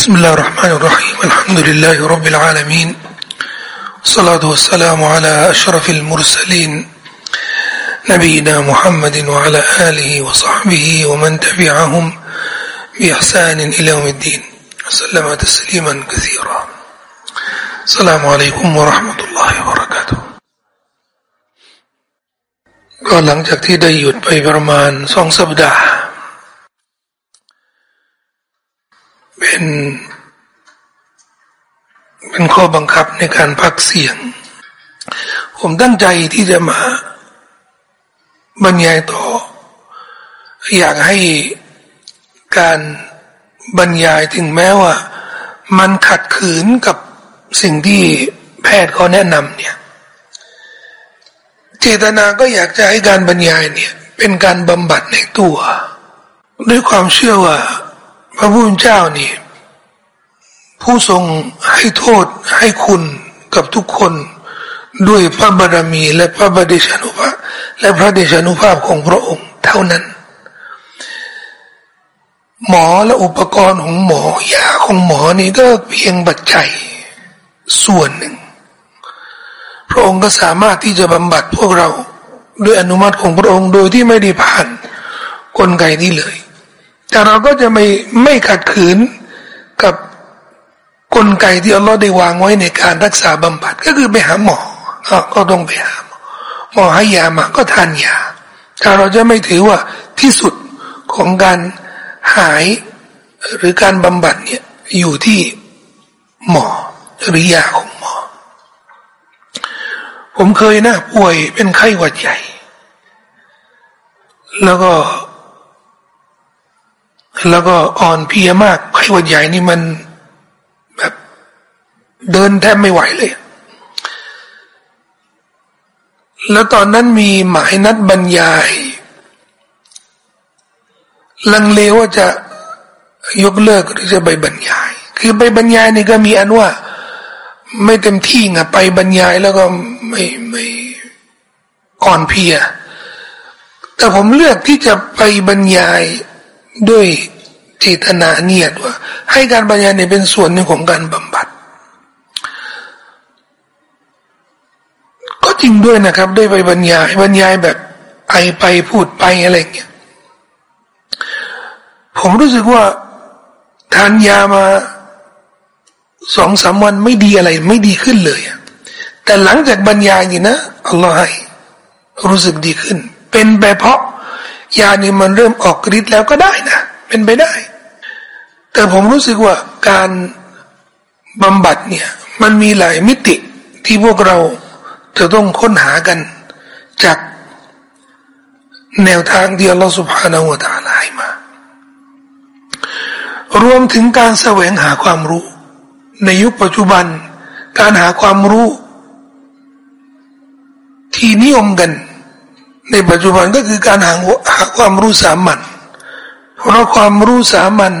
بسم الله الرحمن الرحيم الحمد لله رب العالمين الصلاة والسلام على أشرف المرسلين نبينا محمد وعلى آله وصحبه ومن تبعهم بإحسان إلى يوم الدين وسلم تسليما كثيرا السلام عليكم ورحمة الله وبركاته ก็หลังจากที่ได้หยุดไปประมาณสองสัปดาห์ เป็นเป็นข้อบังคับในการพักเสียง ผมตั้งใจที่จะมาบรรยายต่อ อยากให้การบรรยายถึงแม้ว่า มันขัดขืนกับสิ่งที่แพทย์เขาแนะนำเนี่ย เจตนาก็อยากจะให้การบรรยายเนี่ย เป็นการบำบัดในตัว ด้วยความเชื่อว่า พระพุทธเจ้านี่ ผู้ทรงให้โทษให้คุณกับทุกคนด้วยพระบารมี และพระบเดชานุภาพ และพระเดชานุภาพของพระองค์ เท่านั้น หมอและอุปกรณ์ของหมอยาของหมอนี่ก็เพียงบัจจัยส่วนหนึ่ง พระองค์ก็สามารถที่จะบำบัดพวกเราด้วยอนุมัติของพระองค์โดยที่ไม่ได้ผ่านกลไกนี้เลย แต่เราก็จะไม่ไม่ขัดขืนกับกลไกที่อัลลอฮ์ได้วางไว้ในการรักษาบำบัดก็คือไปหาหมอก็ต้องไปหาหมอหมอให้ยามาก็ทานยาแต่เราจะไม่ถือว่าที่สุดของการหายหรือการบำบัดเนี่ยอยู่ที่หมอหรือยาของหมอ ผมเคยนะป่วยเป็นไข้หวัดใหญ่ แล้วก็ แล้วก็อ่อนเพลียมากไข้หวัดใหญ่นี่มันแบบเดินแทบไม่ไหวเลย แล้วตอนนั้นมีหมายนัดบรรยาย ลังเลว่าจะยกเลิกหรือจะไปบรรยาย คือไปบรรยายนี่ก็มีอันว่า ไม่เต็มที่ไงไปบรรยายแล้วก็ไม่ไม่อ่อนเพลียแต่ผมเลือกที่จะไปบรรยายด้วย เจตนาเนียดว่า ให้การบรรยายเนี่ยเป็นส่วนหนึ่งของการบำบัด ก็จริงด้วยนะครับ ด้วยไปบรรยายบรรยายแบบไอไปพูดไปอะไรเงี้ยผมรู้สึกว่าทานยามาสองสามวันไม่ดีอะไร ไม่ดีขึ้นเลยแต่หลังจากบรรยายนี่นะอัลลอฮ์ให้รู้สึกดีขึ้น เป็นไปเพราะยานี่มันเริ่มออกฤทธิ์แล้วก็ได้นะ เป็นไปได้ แต่ผมรู้สึกว่าการบำบัดเนี่ย มันมีหลายมิติที่พวกเราจะต้องค้นหากันจากแนวทางที่อัลลอฮฺสุบฮานาอูตาลายมา รวมถึงการแสวงหาความรู้ ในยุคปัจจุบัน การหาความรู้ ที่นิยมกัน ในปัจจุบันก็คือการหาหาความรู้สามัญ เพราะความรู้สามัญ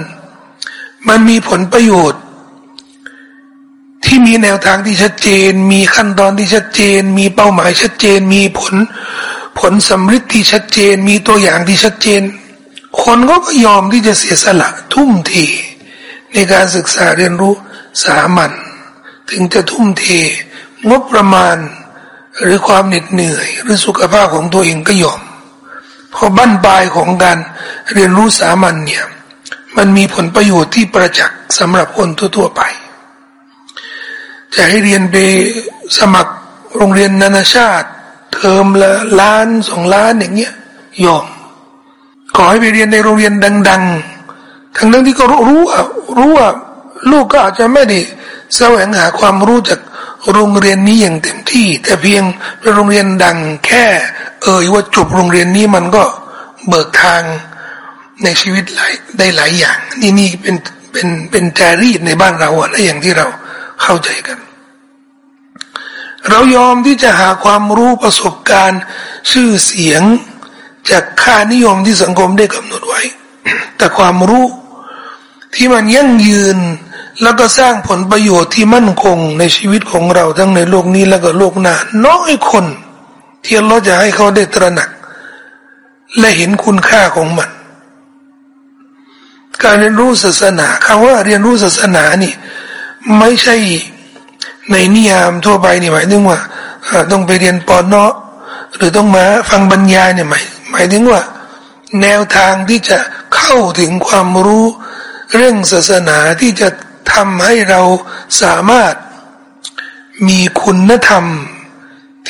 มันมีผลประโยชน์ ที่มีแนวทางที่ชัดเจน มีขั้นตอนที่ชัดเจน มีเป้าหมายชัดเจน มีผล ผลสำฤทธิ์ที่ชัดเจน มีตัวอย่างที่ชัดเจน คนก็ยอมที่จะเสียสละทุ่มเทในการศึกษาเรียนรู้สามัญถึงจะทุ่มเท งบประมาณ หรือความเหน็ดเหนื่อย หรือสุขภาพของตัวเองก็ยอม พราะบั้นปลายของการเรียนรู้สามัญเนี่ย มันมีผลประโยชน์ที่ประจักษ์สำหรับคนทั่วๆไป จะให้เรียนไปสมัครโรงเรียนนานาชาติ เทอมละล้านสองล้านอย่างเงี้ยยอมขอให้ไปเรียนในโรงเรียนดัง ๆ ทั้งนั้นที่ก็รู้รู้ว่ารู้ว่าลูกก็อาจจะไม่ได้แสวงหาความรู้จากโรงเรียนนี้อย่างเต็มที่ แต่เพียงเป็นโรงเรียนดังแค่ เอ่ยว่าจบโรงเรียนนี้มันก็เบิกทางในชีวิตหลายได้หลายอย่าง นี่นี่เป็นเป็นเป็นจารีตในบ้านเราอะและอย่างที่เราเข้าใจกัน เรายอมที่จะหาความรู้ประสบการณ์ ชื่อเสียง จากค่านิยมที่สังคมได้กำหนดไว้ แต่ความรู้ที่มันยั่งยืนแล้วก็สร้างผลประโยชน์ที่มั่นคงในชีวิตของเราทั้งในโลกนี้แล้วก็โลกหน้าน้อยคน ที่เราจะให้เขาได้ตระหนัก และเห็นคุณค่าของมัน การเรียนรู้ศาสนาคำว่าเรียนรู้ศาสนานี่ ไม่ใช่ในนิยามทั่วไปนี่หมายถึงว่าต้องไปเรียนปอนเนาะหรือต้องมาฟังบรรยายเนี่ยหมายหมายถึงว่า แนวทางที่จะเข้าถึงความรู้เรื่องศาสนาที่จะทำให้เราสามารถมีคุณธรรม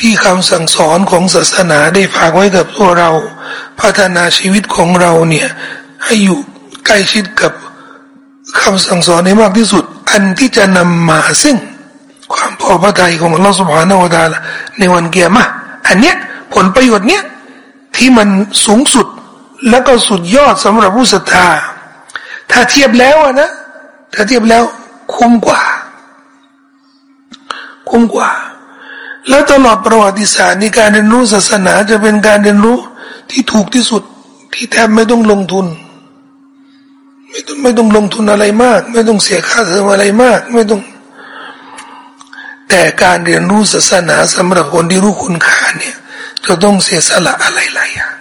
ที่คำสั่งสอนของศาสนาได้ฝากไว้กับตัวเรา พัฒนาชีวิตของเราเนี่ยให้อยู่ใกล้ชิดกับคำสั่งสอนในมากที่สุด อันที่จะนำมาซึ่ง ความพอพระทัยของอัลลอฮฺสุบฮานาวะตาละในวันเกียรมะอันเนี้ยผลประโยชน์เนี้ยที่มันสูงสุดแล้วก็สุดยอดสำหรับผู้ศรัทธา ถ้าเทียบแล้วนะถ้าเทียบแล้วคุ้มกว่า คุ้มกว่า แล้วตลอดประวัติศาสตร์ในการเรียนรู้ศาสนาจะเป็นการเรียนรู้ที่ถูกที่สุดที่แทบไม่ต้องลงทุน ไม่ต้องไม่ต้องลงทุนอะไรมาก ไม่ต้องเสียค่าเทอมอะไรมาก ไม่ต้อง แต่การเรียนรู้ศาสนาสำหรับคนที่รู้คุณค่าเนี่ย จะต้องเสียสละอะไรหลายอย่าง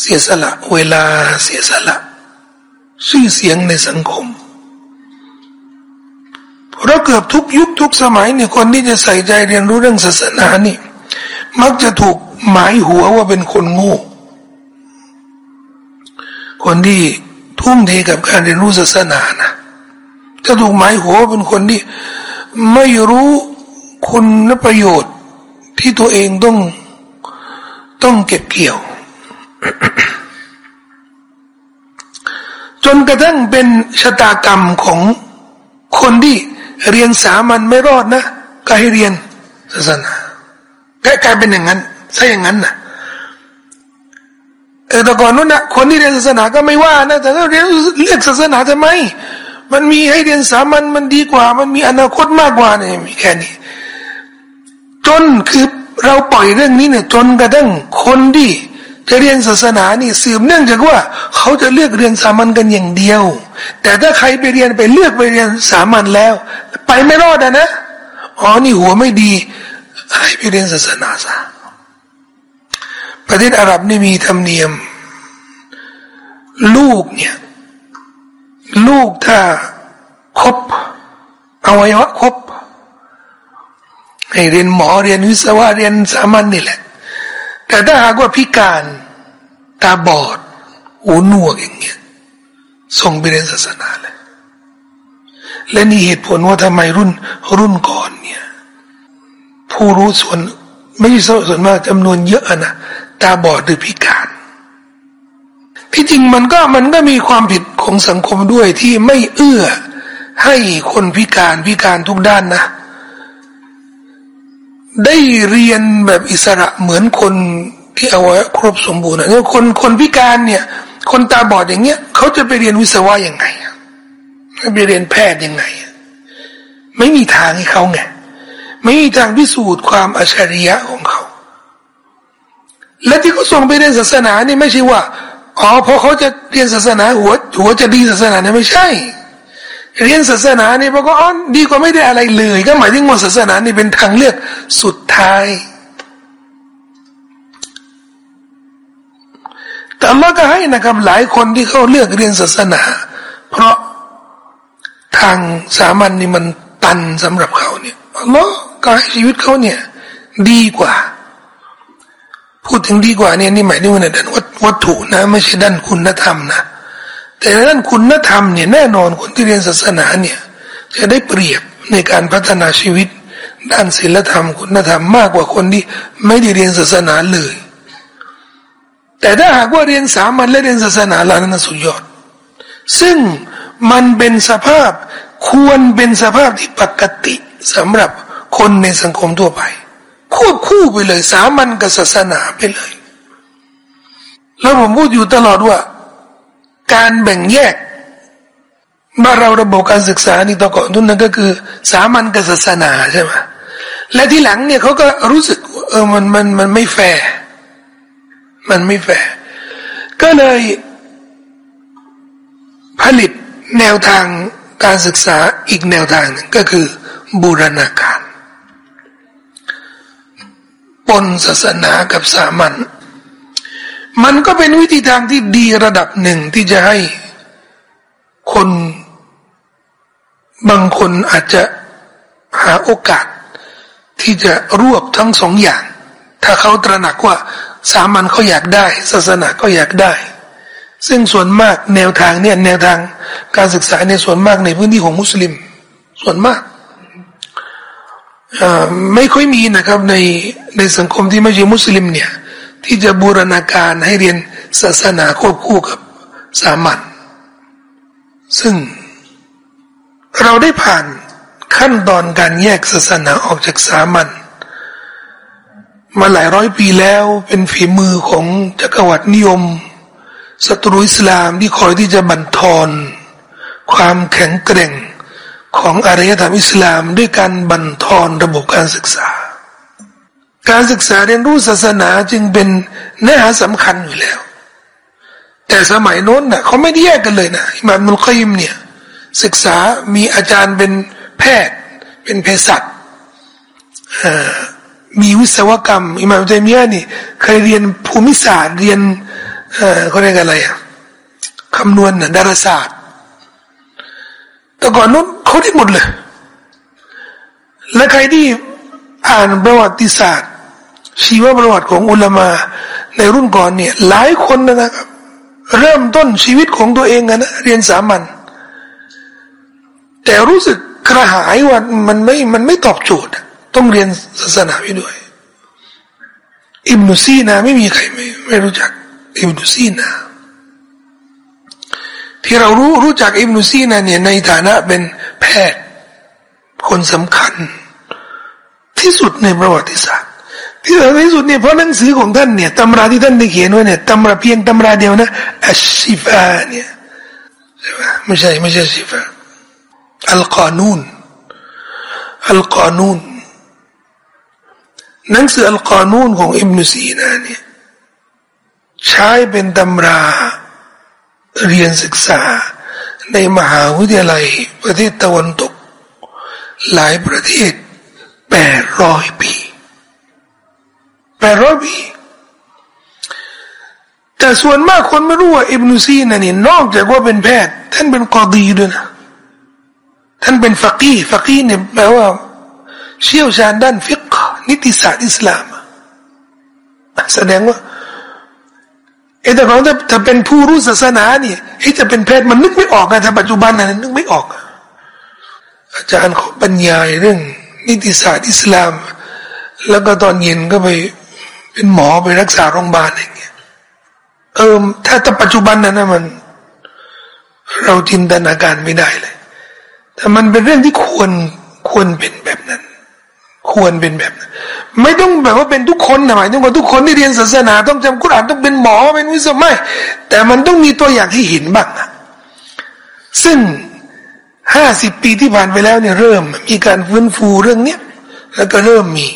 เสียสละเวลาเสียสละ ชื่อเสียงในสังคม เราเกือบทุกยุคทุกสมัยเนี่ยคนที่จะใส่ใจเรียนรู้เรื่องศาสนานี่ มักจะถูกหมายหัวว่าเป็นคนโง่คนที่ทุ่มเทกับการเรียนรู้ศาสนานะจะถูกหมายหัวเป็นคนที่ไม่รู้คุณและประโยชน์ที่ตัวเองต้องต้องเก็บเกี่ยว จนกระทั่งเป็นชะตากรรมของคนที่ เรียนสามัญไม่รอดนะก็ให้เรียนศาสนากลายเป็นอย่างนั้นใช่อย่างนั้นนะเออแต่ก่อนนู้นนะคนที่เรียนศาสนาก็ไม่ว่านะแต่ถ้าเรียนเลือกศาสนาทำไม มันมีให้เรียนสามัญมันดีกว่า มันมีอนาคตมากกว่าเนี่ยมีแค่นี้ จนคือเราปล่อยเรื่องนี้เนี่ย จนกระทั่งคนที่ จะเรียนศาสนานี่สืบเนื่องจากว่าเขาจะเลือกเรียนสามัญกันอย่างเดียว แต่ถ้าใครไปเรียนไปเลือกไปเรียนสามัญแล้ว ไปไม่รอดนะอ๋อนี่หัวไม่ดีให้ไปเรียนศาสนาซะประเทศอาหรับนี่มีธรรมเนียม ลูกเนี่ย ลูกถ้าครบอวัยวะครบให้เรียนหมอเรียนวิศวะเรียนสามัญนนี่แหละ แต่ถ้าหากว่าพิการตาบอด หูหนวกอย่างเงี้ยส่งไปเรียนศาสนาเลย และนี่เหตุผลว่าทำไมรุ่นรุ่นก่อนเนี่ย ผู้รู้ส่วน ไม่ใช่ส่วนมากจำนวนเยอะนะตาบอดหรือพิการ ที่จริงมันก็มันก็มีความผิดของสังคมด้วยที่ไม่เอื้อให้คนพิการพิการทุกด้านนะ ได้เรียนแบบอิสระเหมือนคนที่เอาไว้ครบสมบูรณ์เนี่ยคนคนพิการเนี่ย คนตาบอดอย่างเงี้ยเขาจะไปเรียนวิศวะยังไงไปเรียนแพทย์ยังไง ไม่มีทางให้เขาไงไม่มีทางพิสูจน์ความอัจฉริยะของเขา และที่เขาส่งไปเรียนศาสนาเนี่ยไม่ใช่ว่าอ๋อพอเขาจะเรียนศาสนาหัวหัวจะดีศาสนาเนี่ยไม่ใช่ เรียนศาสนาเนี่ยพอก็อ๋อดีกว่าไม่ได้อะไรเลย ก็หมายถึงว่าศาสนานี่เป็นทางเลือกสุดท้ายแต่เราก็ให้นะครับหลายคนที่เขาเลือกเรียนศาสนา เพราะทางสามัญนี่มันตันสำหรับเขาเนี่ยเราก็ให้ชีวิตเขาเนี่ย ดีกว่า พูดถึงดีกว่าเนี่ยนี่หมายถึงว่าด้านวัตถุนะ ไม่ใช่ด้านคุณธรรมนะ แต่ด้านคุณธรรมเนี่ยแน่นอนคนที่เรียนศาสนาเนี่ยจะได้เปรียบในการพัฒนาชีวิต ด้านศีลธรรมคุณธรรมมากกว่าคนที่ไม่ได้เรียนศาสนาเลย แต่ถ้าหากว่าเรียนสามัญและเรียนศาสนาลานั้นสุดยอด ซึ่งมันเป็นสภาพควรเป็นสภาพที่ปกติสำหรับคนในสังคมทั่วไป ควบคู่ไปเลยสามัญกับศาสนาไปเลย แล้วผมพูดอยู่ตลอดว่า การแบ่งแยกบ้านเราระบบการศึกษานี่ตะก่อนทุนนั้นก็คือ สามัญกับศาสนาใช่ไหมและที่หลังเนี่ยเขาก็รู้สึกเออมันมันมันไม่แฟร์มันไม่แฟร์ก็เลยผลิตแนวทางการศึกษาอีกแนวทางหนึ่งก็คือ บูรณาการปนศาสนากับสามัญ มันก็เป็นวิธีทางที่ดีระดับหนึ่งที่จะให้คน บางคนอาจจะหาโอกาส ที่จะรวบทั้งสองอย่าง ถ้าเขาตระหนักว่า สามัญเขาอยากได้ ศาสนาก็อยากได้ ซึ่งส่วนมากแนวทางเนี่ยแนวทางการศึกษาในส่วนมากในพื้นที่ของมุสลิม ส่วนมากไม่ค่อยมีนะครับในในสังคมที่ไม่ใช่มุสลิมเนี่ย ที่จะบูรณาการให้เรียนศาสนาควบคู่กับสามัญซึ่งเราได้ผ่านขั้นตอนการแยกศาสนาออกจากสามัญมาหลายร้อยปีแล้วเป็นฝีมือของจักรวรรดินิยมศัตรูอิสลามที่คอยที่จะบั่นทอน ความแข็งแกร่งของอารยธรรมอิสลามด้วยการบั่นทอนระบบการศึกษา การศึกษาเรียนรู้ศาสนาจึงเป็นเนื้อหาสำคัญอยู่แล้ว แต่สมัยโน้นนะ่ะเขาไม่ได้แยกกันเลยนะอิมามุลคิมเนี่ยศึกษามีอาจารย์เป็นแพทย์ เป็นเภสัชมีวิศวกรรมอิมามใจมียนี่เคยเรียนภูมิศาสตร์เรียนเขาเรียกอะไรอะคำนวณนะดาราศาสตร์ แต่ก่อนนู้นเขาได้หมดเลย และใครที่อ่านประวัติศาสตร์ ชีวประวัติของอุลามา ในรุ่นก่อนเนี่ย หลายคนนะครับ เริ่มต้นชีวิตของตัวเองนะ เรียนสามัญแต่รู้สึกกระหายว่ามันไม่มันไม่ตอบโจทย์ ต้องเรียนศาสนาไปด้วย อิบนุซีนาไม่มีใครไม่ไม่รู้จัก อิบนุซีนาที่เรารู้รู้จักอิบนุซีนาเนี่ยในฐานะเป็นแพทย์ คนสำคัญ ที่สุดในประวัติศาสตร์ ที่สำคัญที่สุดเนี่ยเพราะหนังสือของท่านเนี่ยตำราที่ท่านได้เขียนไว้เนี่ยตำราเพียงตำราเดียวนะอัชชิฟาเนี่ยใช่ไหมไม่ใช่ไม่ใช่ชิฟาอัลกานูนอัลกานูนหนังสืออัลกานูนของอิบนุซีนาเนี่ยใช้เป็นตำราเรียนศึกษา ในมหาวิทยาลัยประเทศตะวันตก หลายประเทศแปดร้อยปี แปดร้อยปีแต่ส่วนมากคนไม่รู้ว่าอิบนุซีนนี่นอกจากว่าเป็นแพทย์ ท่านเป็นกอดีด้วยนะท่านเป็นฟักีฟักีเนี่ยแปลว่า เชี่ยวชาญด้านฟิกนิติศาสตร์อิสลามแสดงว่าเอแต่ของถ้าถ้าเป็นผู้รู้ศาสนาเนี่ยให้จะเป็นแพทย์มันนึกไม่ออกนะถ้าปัจจุบันนะนึกไม่ออก อาจารย์เขาบรรยายเรื่อง นิติศาสตร์อิสลาม แล้วก็ตอนเย็นก็ไป เป็นหมอไปรักษาโรงพยาบาลอย่างเงี้ยเออถ้าถ้าปัจจุบันนั้นนะมัน เราจินตนาการไม่ได้เลย แต่มันเป็นเรื่องที่ควรควรเป็นแบบนั้น ควรเป็นแบบนั้นไม่ต้องแบบว่าเป็นทุกคนนะหมายถึงว่าทุกคนที่เรียนศาสนา ต้องจำกุรอานต้องเป็นหมอเป็นวิศวะไม่แต่มันต้องมีตัวอย่างให้เห็นบ้างนะซึ่งห้าสิบปีที่ผ่านไปแล้วเนี่ยเริ่ม มีการฟื้นฟูเรื่องเนี้ยแล้วก็เริ่มมี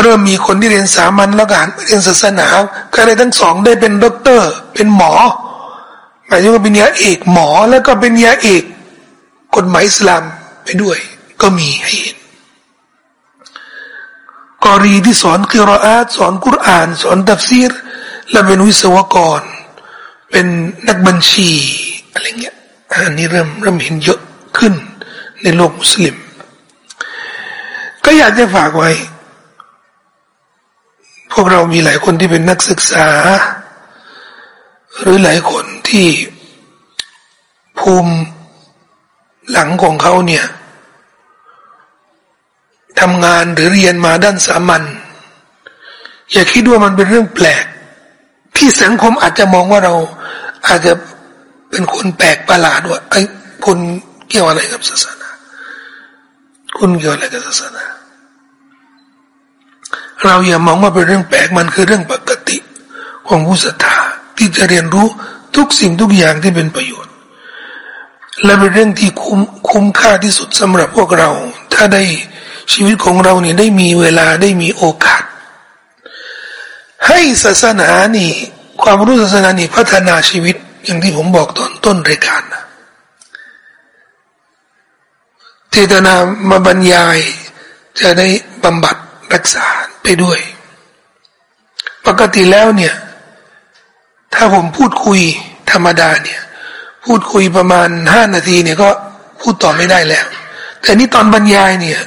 เริ่มมีคนที่เรียนสามัญแล้วก็เรียนศาสนาก็เลยทั้งสองได้เป็นด็อกเตอร์ เป็นหมอหมายถึงว่าเป็นปริญญาเอกหมอแล้วก็เป็นปริญญาเอกกฎหมายอิสลามไปด้วย ก็มีให้เห็นกอรีที่สอนกิรออาตสอนกุรอาน สอนตัฟซีรและเป็นวิศวกร เป็นนักบัญชีอะไรเงี้ยอันนี้เริ่มเริ่มเห็นเยอะขึ้นในโลกมุสลิม ก็อยากจะฝากไว้ พวกเรามีหลายคนที่เป็นนักศึกษา หรือหลายคนที่ภูมิหลังของเขาเนี่ยทำงานหรือเรียนมาด้านสามัญอย่าคิดว่ามันเป็นเรื่องแปลก ที่สังคมอาจจะมองว่าเราอาจจะเป็นคนแปลกประหลาดว่าไอ้คุณเกี่ยวอะไรกับศาสนา คุณเกี่ยวอะไรกับศาสนา เราอย่ามองว่าเป็นเรื่องแปลกมันคือเรื่องปกติของผู้ศรัทธาที่จะเรียนรู้ทุกสิ่งทุกอย่างที่เป็นประโยชน์ และเป็นเรื่องที่คุ้มคุ้มค่าที่สุดสำหรับพวกเรา ถ้าได้ชีวิตของเราเนี่ยได้มีเวลาได้มีโอกาส ให้ศาสนานี่ ความรู้ศาสนานี่พัฒนาชีวิตอย่างที่ผมบอกตอนต้นรายการนะเจตนามาบรรยายจะได้บำบัด รักษาไปด้วย ปกติแล้วเนี่ย ถ้าผมพูดคุยธรรมดาเนี่ย พูดคุยประมาณห้านาทีเนี่ยก็พูดต่อไม่ได้แล้ว แต่นี่ตอนบรรยายเนี่ย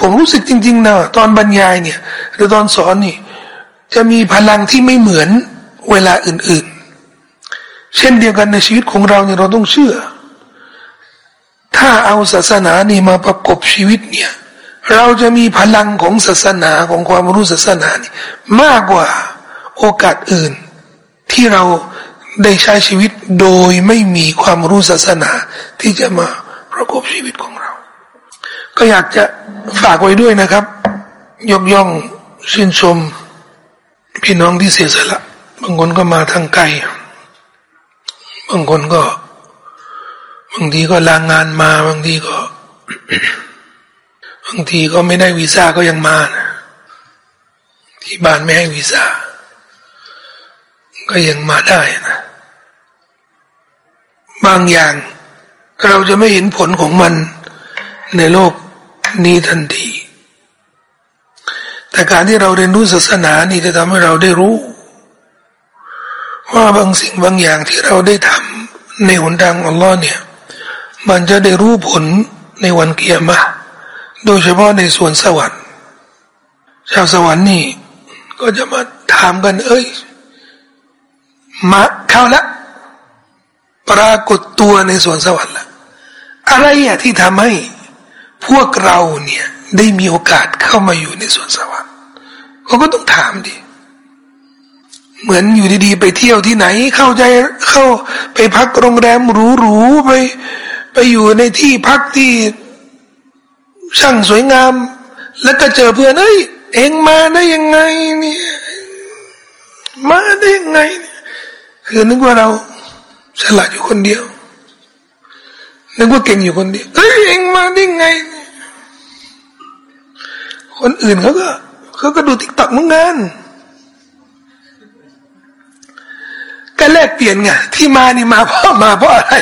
ผมรู้สึกจริง ๆนะตอนบรรยายเนี่ย หรือตอนสอนนี่ จะมีพลังที่ไม่เหมือนเวลาอื่น ๆ เช่นเดียวกันในชีวิตของเราเนี่ยเราต้องเชื่อ ถ้าเอาศาสนานี่มาประกบชีวิตเนี่ย เราจะมีพลังของศาสนาของความรู้ศาสนานี่มากกว่าโอกาสอื่น ที่เราได้ใช้ชีวิตโดยไม่มีความรู้ศาสนาที่จะมาประกอบชีวิตของเรา ก็อยากจะฝากไว้ด้วยนะครับ ยกย่องชื่นชม พี่น้องที่เสียสละ บางคนก็มาทางไกล บางคนก็ บางทีก็ลางงานมา บางทีก็ บางทีก็ไม่ได้วีซ่าก็ยังมานะที่บ้านไม่ให้วีซ่าก็ยังมาได้นะบางอย่างเราจะไม่เห็นผลของมันในโลกนี้ทันที แต่การที่เราเรียนรู้ศาสนานี่จะทำให้เราได้รู้ ว่าบางสิ่งบางอย่างที่เราได้ทำในหนทางอัลลอฮ์เนี่ย มันจะได้รู้ผลในวันเกียรมา โดยเฉพาะในส่วนสวรรค์ ชาวสวรรค์นี่ ก็จะมาถามกัน เอ้ยมาเข้าล้วปรากฏตัวในส่วนสวรรค์ละอะไรอะที่ทำให้พวกเราเนี่ยได้มีโอกาสเข้ามาอยู่ในสวนสวรรค์เขาก็ต้องถามดิ เหมือนอยู่ดีๆ ไปเที่ยวที่ไหน เข้าใจเข้าไปพักโรงแรมหรูๆไป ไปอยู่ในที่พักที่ ช่างสวยงาม แล้วก็เจอเพื่อนเอ้ยเองมาได้ยังไงเนี่ยมาได้ยังไง คือนึกว่าเราฉลาดอยู่คนเดียว นึกว่าเก่งอยู่คนเดียวเฮ้ยเองมาได้ไง คนอื่นเขาก็เขาก็ดูติ๊กต็อกเหมือนกันก็แลกเปลี่ยนไงที่มานี่มาเพราะมาเพราะอะไร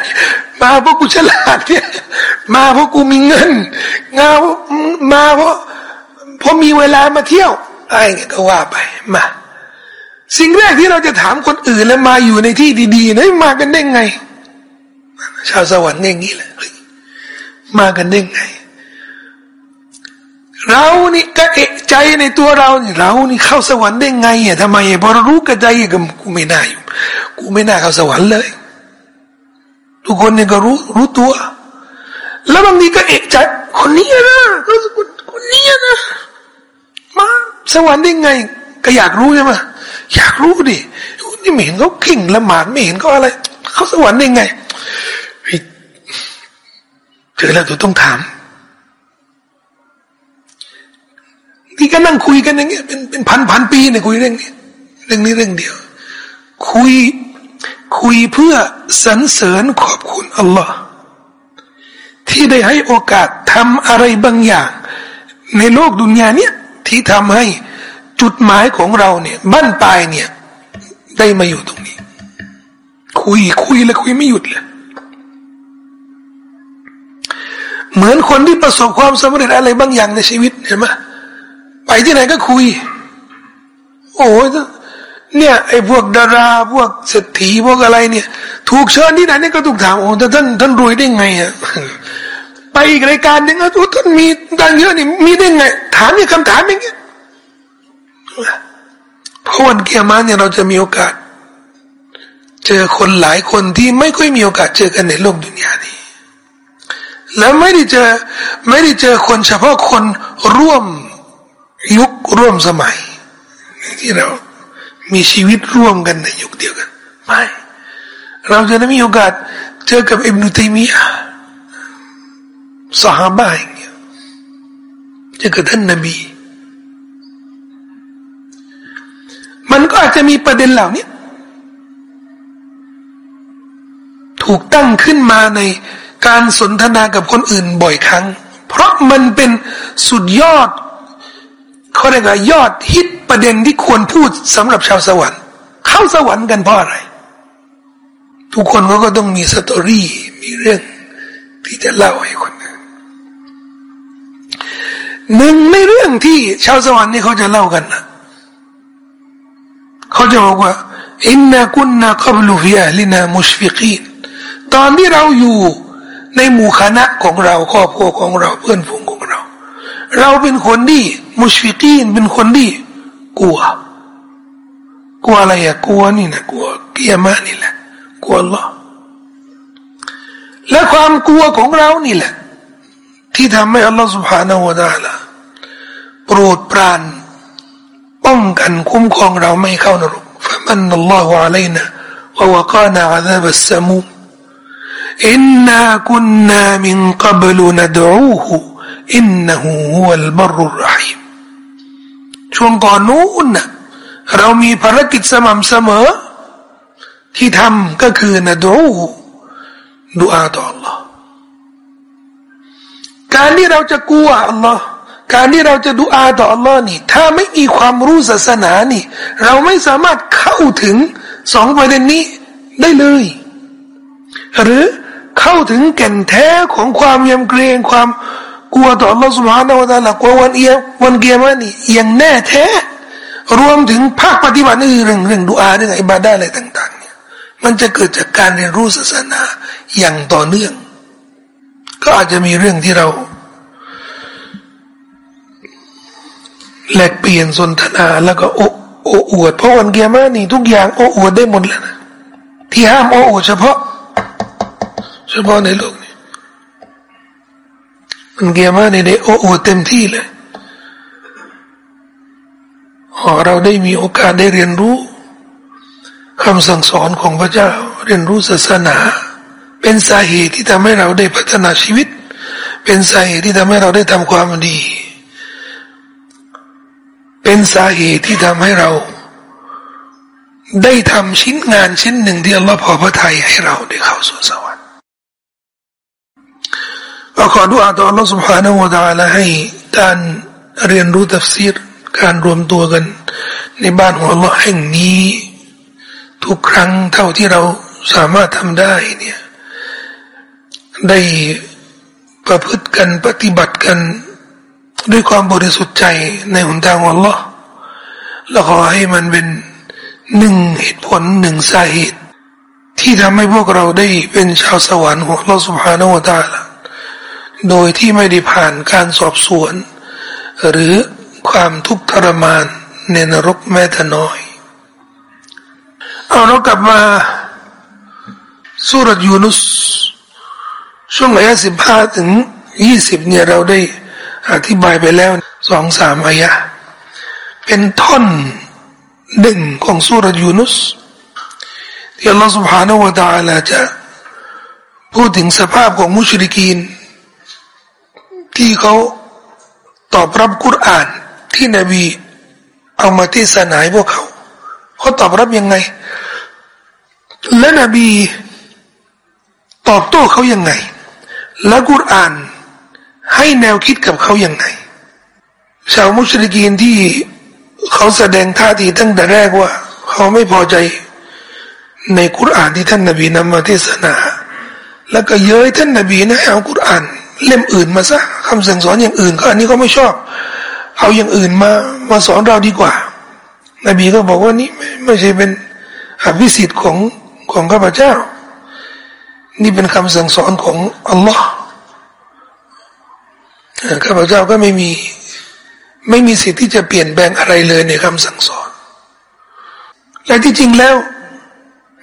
มาเพราะกูฉลาดเนี่ยมาเพราะกูมีเงิน งามาเพราะเพราะมีเวลามาเที่ยวอะไรเงี้ยก็ว่าไปมา สิ่งแรกที่เราจะถามคนอื่นแล้วมาอยู่ในที่ดีๆนะมากันได้ไง ชาวสวรรค์อย่างนี้แหละมากันได้ไง เรานี่ก็เอะใจในตัวเรานี่เรานี่เข้าสวรรค์ได้ไงอะทำไมพอเรารู้กระใจก็กูไม่น่าอยู่กูไม่น่าเข้าสวรรค์เลย ทุกคนเนี่ยก็รู้รู้ตัว แล้วบางทีก็เอะใจ คนนี้นะก็คนนี้นะมาสวรรค์ได้ไง ก็อยากรู้ใช่ไหมอยากรู้ดินี่ไม่เห็นเขาขิงละหมาดไม่เห็นเขาอะไรเขาสวรรค์ได้ไงเจอแล้วตัวต้องถามที่ก็นั่งคุยกันอย่างเงี้ยเป็นเป็นพันพันปีเนี่ยคุยเรื่องนี้เรื่องนี้เรื่องเดียว คุยคุยเพื่อสรรเสริญขอบคุณอัลลอฮ์ ที่ได้ให้โอกาสทำอะไรบางอย่าง ในโลกดุนยาเนี้ยที่ทำให้จุดหมายของเราเนี่ยบ้านปลายเนี่ย ได้มาอยู่ตรงนี้ คุยคุยแล้วคุยไม่หยุดเลยเหมือนคนที่ประสบความสำเร็จอะไรบางอย่างในชีวิตเห็นไหมไปที่ไหนก็คุย โอ้เนี่ยไอ้พวกดาราพวกเศรษฐีพวกอะไรเนี่ย ถูกเชิญที่ไหนเนี่ยก็ถูกถามโอ้ท่านท่านรวยได้ไงอะ ไปอีกรายการหนึ่งอะท่านมีตังเยอะนี่มีได้ไง ถามนี่คำถามอย่างเงี้ยเพราะวันเกียร์มาเนี่ยเราจะมีโอกาส เจอคนหลายคนที่ไม่ค่อยมีโอกาสเจอกันในโลกดุนยานี้ แล้วไม่ได้เจอไม่ได้เจอคนเฉพาะคนร่วมยุคร่วมสมัย ที่เรา มีชีวิตร่วมกันในยุคเดียวกัน ไม่ เราจะได้มีโอกาสเจอกับอิบนุตัยมียะ สหายอย่างเงี้ยจอกับท่านนบี มันก็อาจจะมีประเด็นเหล่านี้ถูกตั้งขึ้นมาในการสนทนากับคนอื่นบ่อยครั้ง เพราะมันเป็นสุดยอดเขาเรียกว่ายอดฮิตประเด็นที่ควรพูดสำหรับชาวสวรรค์ เข้าสวรรค์กันเพราะอะไร ทุกคนเขาก็ต้องมีสตอรี่มีเรื่องที่จะเล่าให้คน หนึ่งในเรื่องที่ชาวสวรรค์นี่เขาจะเล่ากันนะเขาจะบอกว่าอินนากุนนาคับลูฟิอาลินามุชฟิกีนตอนที่เราอยู่ในหมู่คณะของเราครอบครัวของเราเพื่อนฝูงของเรา เราเป็นคนที่มุชฟิกีนเป็นคนที่กลัว กลัวอะไรอะกลัวนี่นะกลัวเกียร์มานี่แหละกลัวหรอและความกลัวของเรานี่แหละ ที่ทำให้อัลลอฮฺสุบฮานาวะตาละโปรดปราน ป้องกันคุ้มครองเราไม่เข้านรกฟะมันอัลลอฮฺอะลัยนะวะวะกานะอาซาบัสซามูอินนาคุนนามินกับลุนดูฮูอินนหูฮุลบรุรหิมช่วงก่อนนู้นนะเรามีภารกิจสม่ำเสมอ ที่ทำก็คือนะดูดูอาต่อ Allah การที่เราจะกลัว Allah การที่เราจะดูอาต่อ Allah นี่ ถ้าไม่มีความรู้ศาสนานี่ เราไม่สามารถเข้าถึงสองประเด็นนี้ได้เลย หรือเข้าถึงแก่นแท้ของความยำเกรงความกลัวต่อ Allah سبحانه และ تعالى กลัววันเอียวันเกียร์มานี่อย่างแน่แท้ รวมถึงภาคปฏิบัตินี่เรื่องเรื่องดูอาเรื่องอิบาดาอะไรต่างๆเนี่ยมันจะเกิดจากการเรียนรู้ศาสนาอย่างต่อเนื่อง ก็อาจจะมีเรื่องที่เราแลกเปลี่ยนสนทนาแล้วก็โอ้โอ้อวดเพราะวันเกียร์มานี่ทุกอย่างโอ้อวดได้หมดแล้วนะที่ห้ามโอ้อวดเฉพาะ เฉพาะในโลกนี้มันเกียร์มานี่ได้โอ้อวดเต็มที่เลยเราได้มีโอกาสได้เรียนรู้คำสั่งสอนของพระเจ้า เรียนรู้ศาสนา เป็นสาเหตุที่ทำให้เราได้พัฒนาชีวิต เป็นสาเหตุที่ทำให้เราได้ทำความดีเป็นสาเหตุที่ทำให้เรา ได้ทำชิ้นงานชิ้นหนึ่งที่อัลลอฮฺพอพระทัยให้เราได้เข้าสู่สวรรค์ก็ขอดุอาต่ออัลลอฮฺ سبحانه และ تعالى ให้การเรียนรู้ตัฟซีรการรวมตัวกัน ในบ้านของอัลลอฮฺแห่งนี้ ทุกครั้งเท่าที่เราสามารถทำได้เนี่ย ได้ประพฤติกันปฏิบัติกัน ด้วยความบริสุทธิ์ใจในหนทางอัลลอฮ์แล้วขอให้มันเป็นหนึ่งเหตุผลหนึ่งสาเหตุ ที่ทำให้พวกเราได้เป็นชาวสวรรค์ของเราสุภาโนตาละโดยที่ไม่ได้ผ่านการสอบสวน หรือความทุกข์ทรมานในนรกแม้แต่น้อย เอาเรากลับมาสุรยูนุส ช่วงอายะสิบห้าถึงยี่สิบเนี่ยเราได้อธิบายไปแล้วสองสามอายะเป็นท่อนหนึ่งของสุรยูนุสที่อัลลอฮฺ سبحانه และ تعالى จะพูดถึงสภาพของมุชริกีน ที่เขาตอบรับกุรอานที่นบีเอามาที่สนายพวกเขาเขาตอบรับยังไง และนบีตอบโต้เขายังไง และกุรอาน ให้แนวคิดกับเขาอย่างไรชาวมุชลิกีนที่เขาแสดงท่าทีตั้งแต่แรกว่า เขาไม่พอใจในคุรอานที่ท่านนบีนำมาเทศนา แล้วก็เย้ยท่านนบีนะเอาคุรอาน เล่มอื่นมาซะคำสั่งสอนอย่างอื่น ก็อันนี้ก็ไม่ชอบ เอาอย่างอื่นมามาสอนเราดีกว่า นบีก็บอกว่านี่ไม่ไม่ใช่เป็นอภิสิทธิ์ของของข้าพเจ้า นี่เป็นคำสั่งสอนของอัลลอฮ์ข้าพเจ้าก็ไม่มีไม่มีสิทธิ์ที่จะเปลี่ยนแปลงอะไรเลยในคำสั่งสอน และที่จริงแล้ว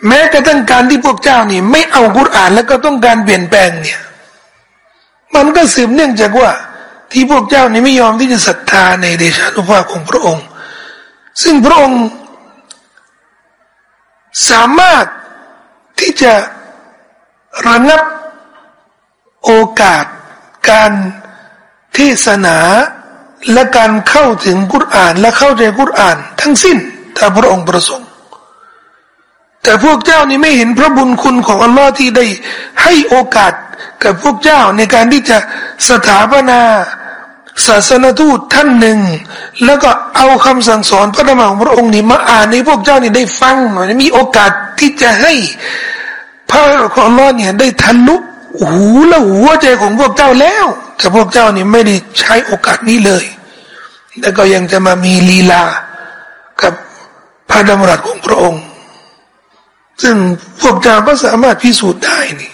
แม้กระทั่งการที่พวกเจ้านี่ไม่เอากุรอานแล้วก็ต้องการเปลี่ยนแปลงเนี่ย มันก็สืบเนื่องจากว่า ที่พวกเจ้านี่ไม่ยอมที่จะศรัทธาในเดชานุภาพของพระองค์ ซึ่งพระองค์ สามารถที่จะ ระงับโอกาสการเทศนาและการเข้าถึงกุรอานและเข้าใจกุรอาน ทั้งสิ้นถ้าพระองค์ประสงค์ แต่พวกเจ้านี่ไม่เห็นพระบุญคุณของอัลลอฮ์ที่ได้ให้โอกาสกับพวกเจ้าในการที่จะสถาปนาศาสนทูตท่านหนึ่ง แล้วก็เอาคำสั่งสอนพระธรรมของพระองค์นี่มาอ่านในพวกเจ้านี่ได้ฟังหน่อยมีโอกาสที่จะให้ พระของอัลลอฮ์เนี่ยได้ทะลุหูและหัวใจของพวกเจ้าแล้ว แต่พวกเจ้านี่ไม่ได้ใช้โอกาสนี้เลย แล้วก็ยังจะมามีลีลา กับพระดำรัสของพระองค์ ซึ่งพวกเจ้าก็สามารถพิสูจน์ได้นี่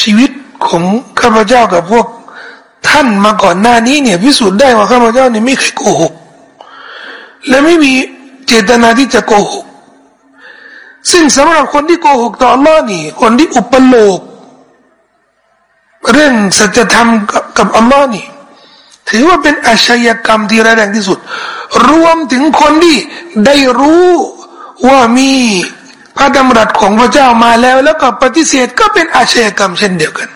ชีวิตของข้าพเจ้ากับพวกท่านมาก่อนหน้านี้เนี่ยพิสูจน์ได้ว่าข้าพเจ้านี่ไม่เคยโกหก และไม่มีเจตนาที่จะโกหก ซึ่งสำหรับคนที่โกหกต่ออัลลอนี่ คนที่อุปโลก เรื่องสัจธรรมกับอัลลอฮ์นี่ ถือว่าเป็นอาชญากรรมที่ร้ายแรงที่สุด รวมถึงคนที่ได้รู้ว่ามีพระดำรัสของพระเจ้ามาแล้ว แล้วก็ปฏิเสธก็เป็นอาชญากรรมเช่นเดียวกัน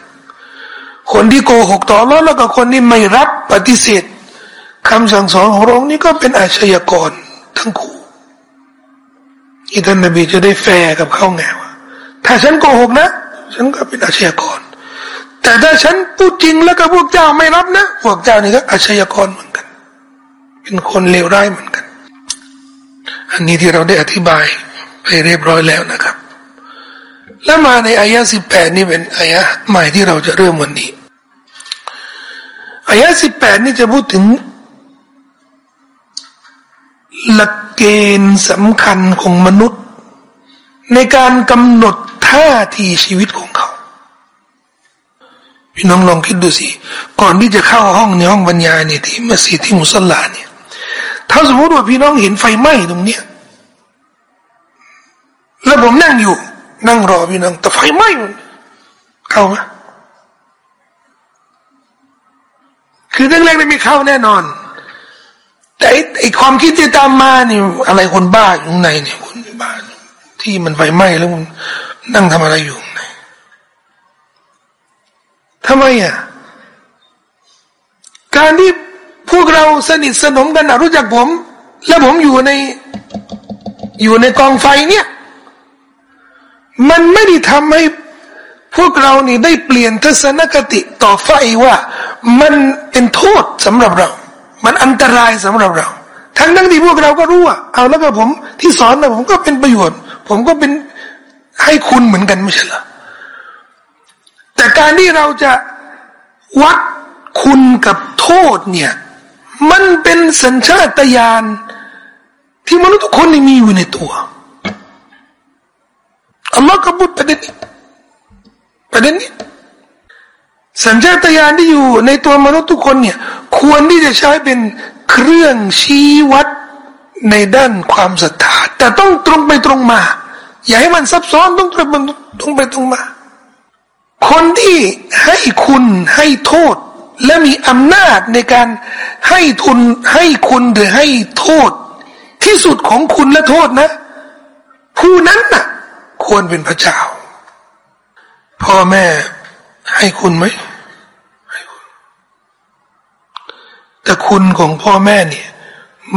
คนที่โกหกต่ออัลลอแล้วก็คนที่ไม่รับปฏิเสธคำสั่งสอนของพระองค์นี่ก็เป็นอาชญากรทั้งคู่ ที่ท่านนบีจะได้แฟร์กับเขาไงวะถ้าฉันโกหกนะ ฉันก็เป็นอาชญากร แต่ถ้าฉันพูดจริงแล้วก็พวกเจ้าไม่รับนะ พวกเจ้านี่ก็อาชญากรเหมือนกัน เป็นคนเลวร้ายเหมือนกัน อันนี้ที่เราได้อธิบายไปเรียบร้อยแล้วนะครับ แล้วมาในอายะสิบแปดนี่เป็นอายะใหม่ที่เราจะเริ่มวันนี้อายะสิบแปดนี่จะพูดถึง หลักเกณฑ์สำคัญของมนุษย์ ในการกำหนดท่าทีชีวิตของเขา พี่น้องลองคิดดูสิ ก่อนที่จะเข้าห้องในห้องบรรยายเนี่ยที่มัสยิดที่มุสลาเนี่ย ถ้าสมมติว่าพี่น้องเห็นไฟไหม้ตรงเนี้ยแล้วผมนั่งอยู่ นั่งรอพี่น้องแต่ไฟไหม้เข้าไหมคือเรื่องแรกไม่มีเข้าแน่นอน แต่ไอความคิดที่ตามมานี่อะไรคนบ้าอยู่ในเนี่ยคนบ้าที่มันไฟไหม้แล้วมันนั่งทำอะไรอยู่ในทำไมอะการที่พวกเราสนิทสนมกันรู้จักผม แล้วผมอยู่ในอยู่ในกองไฟเนี่ย มันไม่ได้ทำให้พวกเรานี่ได้เปลี่ยนทัศนคติต่อไฟว่า มันเป็นโทษสำหรับเรา มันอันตรายสำหรับเรา ทั้งทั้งที่พวกเราก็รู้อะเอาแล้วก็ผมที่สอนนะผมก็เป็นประโยชน์ ผมก็เป็นให้คุณเหมือนกันไม่ใช่เหรอแต่การที่เราจะวัดคุณกับโทษเนี่ย มันเป็นสัญชาตญาณที่มนุษย์ทุกคนมีอยู่ในตัวอัลลอฮ์ก็พูดประเด็นนี้ประเด็นนี้ สัญชาตญาณที่อยู่ในตัวมนุษย์ทุกคนเนี่ยควรที่จะใช้เป็นเครื่องชี้วัดในด้านความศรัทธาแต่ต้องตรงไปตรงมา อย่าให้มันซับซ้อนต้องตรงไปตรงไปตรงมา คนที่ให้คุณให้โทษ และมีอำนาจในการให้ทุนให้คุณหรือให้โทษ ที่สุดของคุณและโทษนะ ผู้นั้นน่ะ ควรเป็นพระเจ้าพ่อแม่ให้คุณไหม แต่คุณของพ่อแม่เนี่ย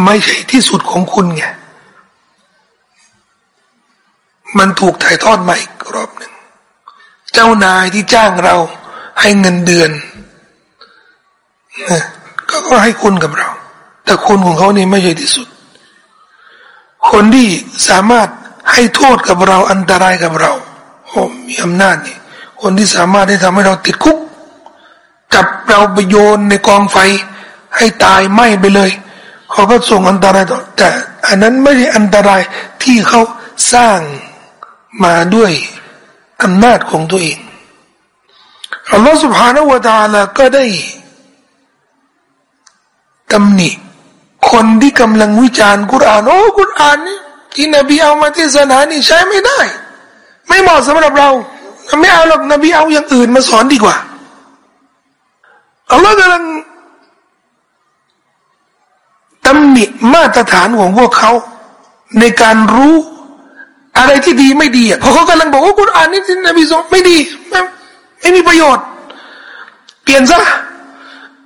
ไม่ใช่ที่สุดของคุณไงมันถูกถ่ายทอดมาอีกรอบหนึ่ง เจ้านายที่จ้างเราให้เงินเดือนก็ก็ให้คุณกับเรา แต่คุณของเขานี่ไม่ใช่ที่สุด คนที่สามารถให้โทษกับเราอันตรายกับเราโอ้มีอำนาจนี่ คนที่สามารถที่ทำให้เราติดคุก จับเราไปโยนในกองไฟ ให้ตายไหม้ไปเลยเขาก็ส่งอันตรายต่อแต่ อันนั้นไม่ได้อันตรายที่เขาสร้างมาด้วยอำนาจของตัวเองอัลลอฮฺสุบฮานาวะตาลาก็ได้ตำหนิคนที่กำลังวิจารณ์กุรานโอ้กุรานนี่ที่นบีเอามาเทศนานี่ใช้ไม่ได้ ไม่เหมาะสำหรับเราไม่เอาหรอกนบีเอาอย่างอื่นมาสอนดีกว่าอัลลอฮฺกำลัง ตำหนิมาตรฐานของพวกเขา ในการรู้อะไรที่ดีไม่ดีอ่ะเพราะเขากำลังบอกว่ากุรอานนี่ที่นบีสอนไม่ดีไม่ไม่มีประโยชน์ เปลี่ยนซะ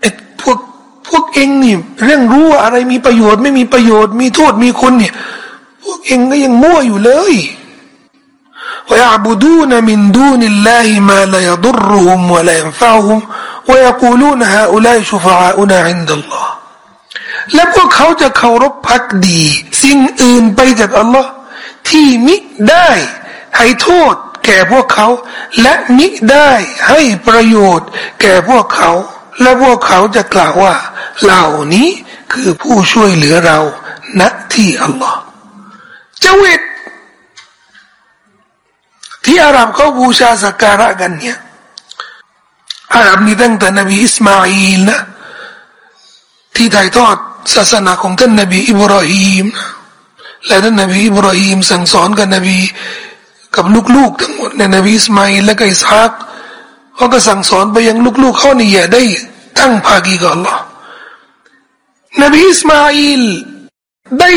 ไอ้พวกพวกเองนี่เรื่องรู้ว่าอะไรมีประโยชน์ ไม่มีประโยชน์ มีโทษมีคุณเนี่ย พวกเองก็ยังมั่วอยู่เลย ويعبدون من دون الله ما لا يضرهم ولا ينفعهم ويقولون هؤلاء شفعاؤنا عند الله และพวกเขาจะเคารพพักดี สิ่งอื่นไปจากอัลลอฮ์ที่มิได้ให้โทษแก่พวกเขา และมิได้ให้ประโยชน์ แก่พวกเขา และพวกเขาจะกล่าวว่า เหล่านี้คือผู้ช่วยเหลือเราณที่อัลลอฮ์เจวิตที่อาหรับเขาบูชาสักการะกันเนี่ยอาหรับนี่ตั้งแต่นบีอิสมาอิลนะที่ถ่ายทอด ศาสนาของท่านนบีอิบราฮิมและท่านนบีอิบราฮิมสั่งสอนกับนบีกับลูกๆทั้งหมดในนบีอิสมาอิลและก็อิสฮากเขาก็สั่งสอนไปยังลูกๆเขานี่อย่าได้ตั้งภาคีกับอัลลอฮ์นบีอิสมาอิลได้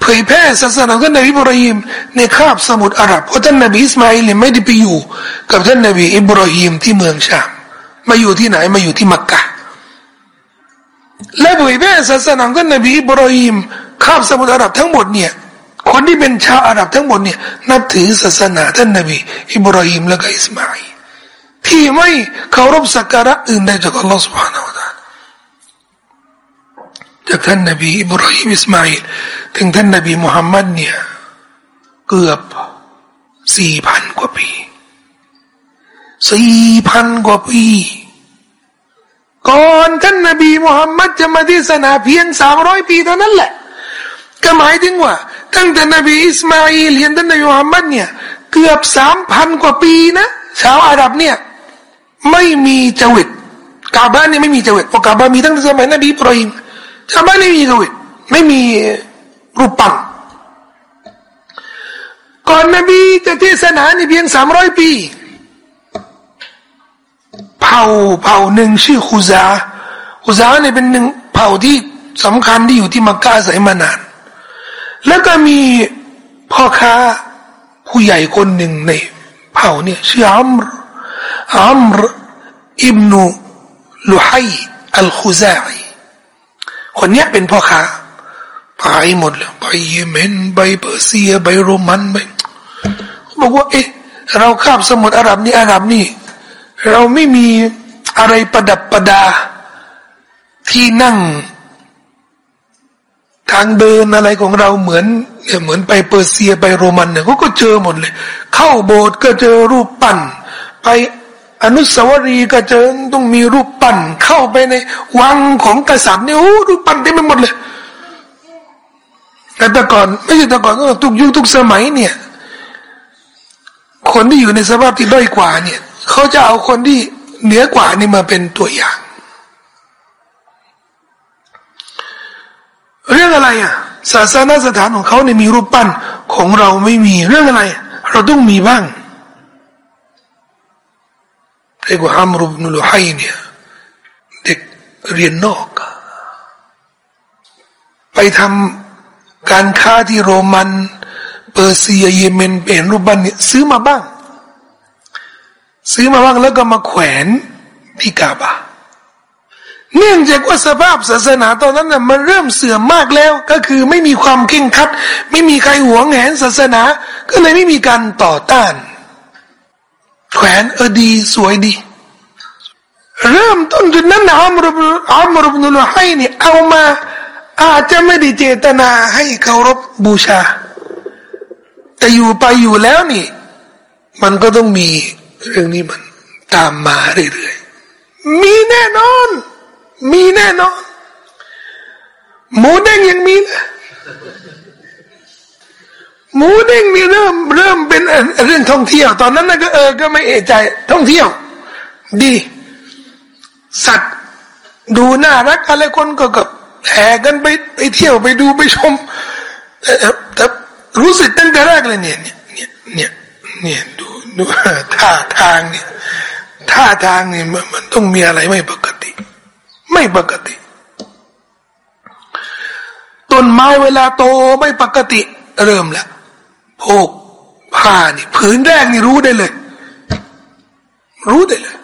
เผยแพร่ศาสนาของท่านนบีอิบราฮิมในคาบสมุทรอาหรับเพราะท่านนบีอิสมาอิลไม่ได้ไปอยู่กับท่านนบีอิบราฮิมที่เมืองชามมาอยู่ที่ไหนมาอยู่ที่มักกะ และเผยแพร่ศาสนาของท่านนบีอิบราฮิมคาบสมุทรอาหรับทั้งหมดเนี่ยคนที่เป็นชาวอาหรับทั้งหมดเนี่ยนับถือศาสนาท่านนบีอิบราฮิมและก็อิสมาอิลที่ไม่เคารพสักการะอื่นใดจากอัลลอฮฺ سبحانه และ تعالى จากท่านนบีอิบราฮิมอิสมาอิลถึงท่านนบีมุฮัมมัดเนี่ยเกือบสี่พันกว่าปีสี่พันกว่าปี ก่อนท่านนบีมุฮัมมัดจะมาที่ศาสนาเพียงสามร้อยปีเท่านั้นแหละ ก็หมายถึงว่า ตั้งแต่นบีอิสมาอิลเห็นท่านนบีมุฮัมมัดเนี่ยเกือบสามพันกว่าปีนะชาวอาหรับเนี่ยไม่มีจวิตกาบ้านนี่ไม่มีจวิตเพราะกาบ้านมีตั้งแต่สมัยนบีอิบราฮิมชาวบ้านไม่มีจวิตไม่มีรูปปั้นก่อนนบีจะเทศนาในเพียงสามร้อยปี เผ่าเผ่าหนึ่งชื่อคุซาคุซาเนี่ยเป็นหนึ่งเผ่าที่สำคัญที่อยู่ที่มักกะสายมานาน แล้วก็มีพ่อค้าผู้ใหญ่คนหนึ่งในเผ่าเนี่ยชื่ออัมรอัมรอิบนุลุฮัยอัลคุซาอีคนนี้เป็นพ่อค้าไปหมดเลยไปเยเมนไปเปอร์เซียไปโรมันไปบอกว่าเอ๊ะเราข้ามสมุทรอาหรับนี่อาหรับนี่ เราไม่มีอะไรประดับประดา ที่นั่ง ทางเดินอะไรของเราเหมือนเนี่ยเหมือนไปเปอร์เซียไปโรมันเนี่ยเขาก็เจอหมดเลย เข้าโบสถ์ก็เจอรูปปั้น ไปอนุสาวรีย์ก็เจอต้องมีรูปปั้น เข้าไปในวังของกษัตริย์เนี่ยโอ้รูปปั้นเต็มไปหมดเลย แต่แต่ก่อนไม่ใช่แต่ก่อนก็ทุกยุคทุกสมัยเนี่ย คนที่อยู่ในสภาพที่ด้อยกว่าเนี่ย เขาจะเอาคนที่เหนือกว่านี่มาเป็นตัวอย่าง เรื่องอะไรอะศาสนาสถานของเขาเนี่ยมีรูปปั้นของเราไม่มีเรื่องอะไร เราต้องมีบ้างเรียกว่าอัมรุบนุลไฮเนี่ยเด็กเรียนนอก ไปทำการค้าที่โรมัน เปอร์เซียเยเมนเป็นรูปปั้นเนี่ยซื้อมาบ้าง ซื้อมาบ้างแล้วก็มาแขวนที่กาบาเนื่องจากว่าสภาพศาสนาตอนนั้นน่ะมันเริ่มเสื่อมมากแล้ว ก็คือไม่มีความเข่งคัด ไม่มีใครหวงแหนศาสนา ก็เลยไม่มีการต่อต้าน แขวนเออดีสวยดี เริ่มต้นจุดนั้นนะอัมรุบอัมรุบนุลไฮนี่เอามาอาจจะไม่ได้เจตนาให้เคารพบูชา แต่อยู่ไปอยู่แล้วนี่ มันก็ต้องมี เรื่องนี้มันตามมาเรื่อยๆ มีแน่นอน มีแน่นอน หมูเด้งยังมีนะหมูเด้งนี่เริ่มเริ่มเป็นเรื่องท่องเที่ยว ตอนนั้นนะก็เออ ก็ไม่เอะใจ ท่องเที่ยว ดี สัตว์ ดูน่ารักอะไรคนก็กับแห่กันไปไปเที่ยวไปดูไปชมแต่แต่รู้สึกตั้งแต่แรกเลยเนี่ยเนี่ยเนี่ยเนี่ยดู ดูท่าทางเนี่ยท่าทางเนี่ยมันต้องมีอะไรไม่ปกติ ไม่ปกติต้นไม้เวลาโตไม่ปกติ เริ่มแล้วโพกผ้านี่ผืนแรกนี่รู้ได้เลย รู้ได้เลย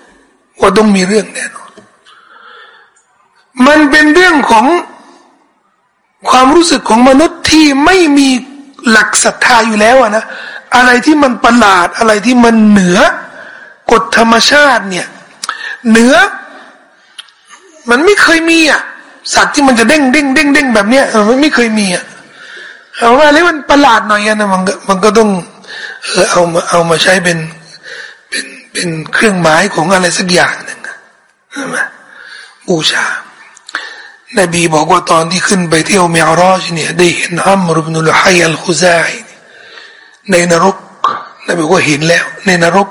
ว่าต้องมีเรื่องแน่นอนมันเป็นเรื่องของความรู้สึกของมนุษย์ที่ไม่มีหลักศรัทธาอยู่แล้วนะ อะไรที่มันประหลาดอะไรที่มันเหนือกฎธรรมชาติเนี่ย เหนือ มันไม่เคยมีอะสัตว์ที่มันจะเด้งเด้งเด้งเด้งแบบเนี้ยมันไม่เคยมีอะเอาว่าอะไรมันประหลาดหน่อยนะมันก็มันก็ต้องเออเอามาเอามาใช้เป็นเป็นเป็นเครื่องหมายของอะไรสักอย่างหนึ่งใช่ไหมบูชานบีบอกว่าตอนที่ขึ้นไปเที่ยวเมียรอชเนี่ยได้เห็นอัมรุบนุลฮัยอัลคุซาย ในนรกนบีก็เห็นแล้ว ในนรก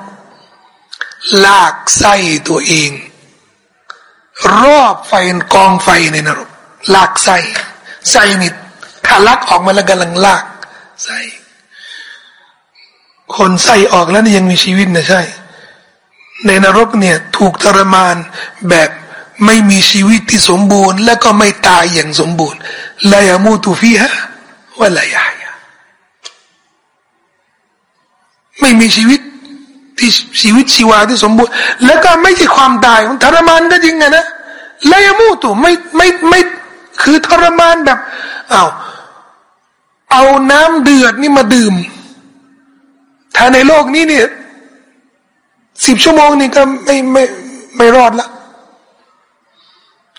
ลากไส้ตัวเอง รอบไฟกองไฟในนรก ลากไส้ไส้นี่ทะลักออกมาแล้วกำลังลากไส้คนไส้ออกแล้วนี่ยังมีชีวิตนะใช่ ในนรกเนี่ยถูกทรมานแบบไม่มีชีวิตที่สมบูรณ์ และก็ไม่ตายอย่างสมบูรณ์ลายมูตุฟีฮะวะลายายา ไม่มีชีวิตที่ชีวิตชีวาที่สมบูรณ์ แล้วก็ไม่ใช่ความตายมันทรมานก็จริงไงนะแลายมูตุไม่ไม่ไม่คือทรมานแบบเอาเอาน้ำเดือดนี่มาดื่ม ถ้าในโลกนี้เนี่ยสิบชั่วโมงนี่ก็ไม่ไม่ไม่รอดละ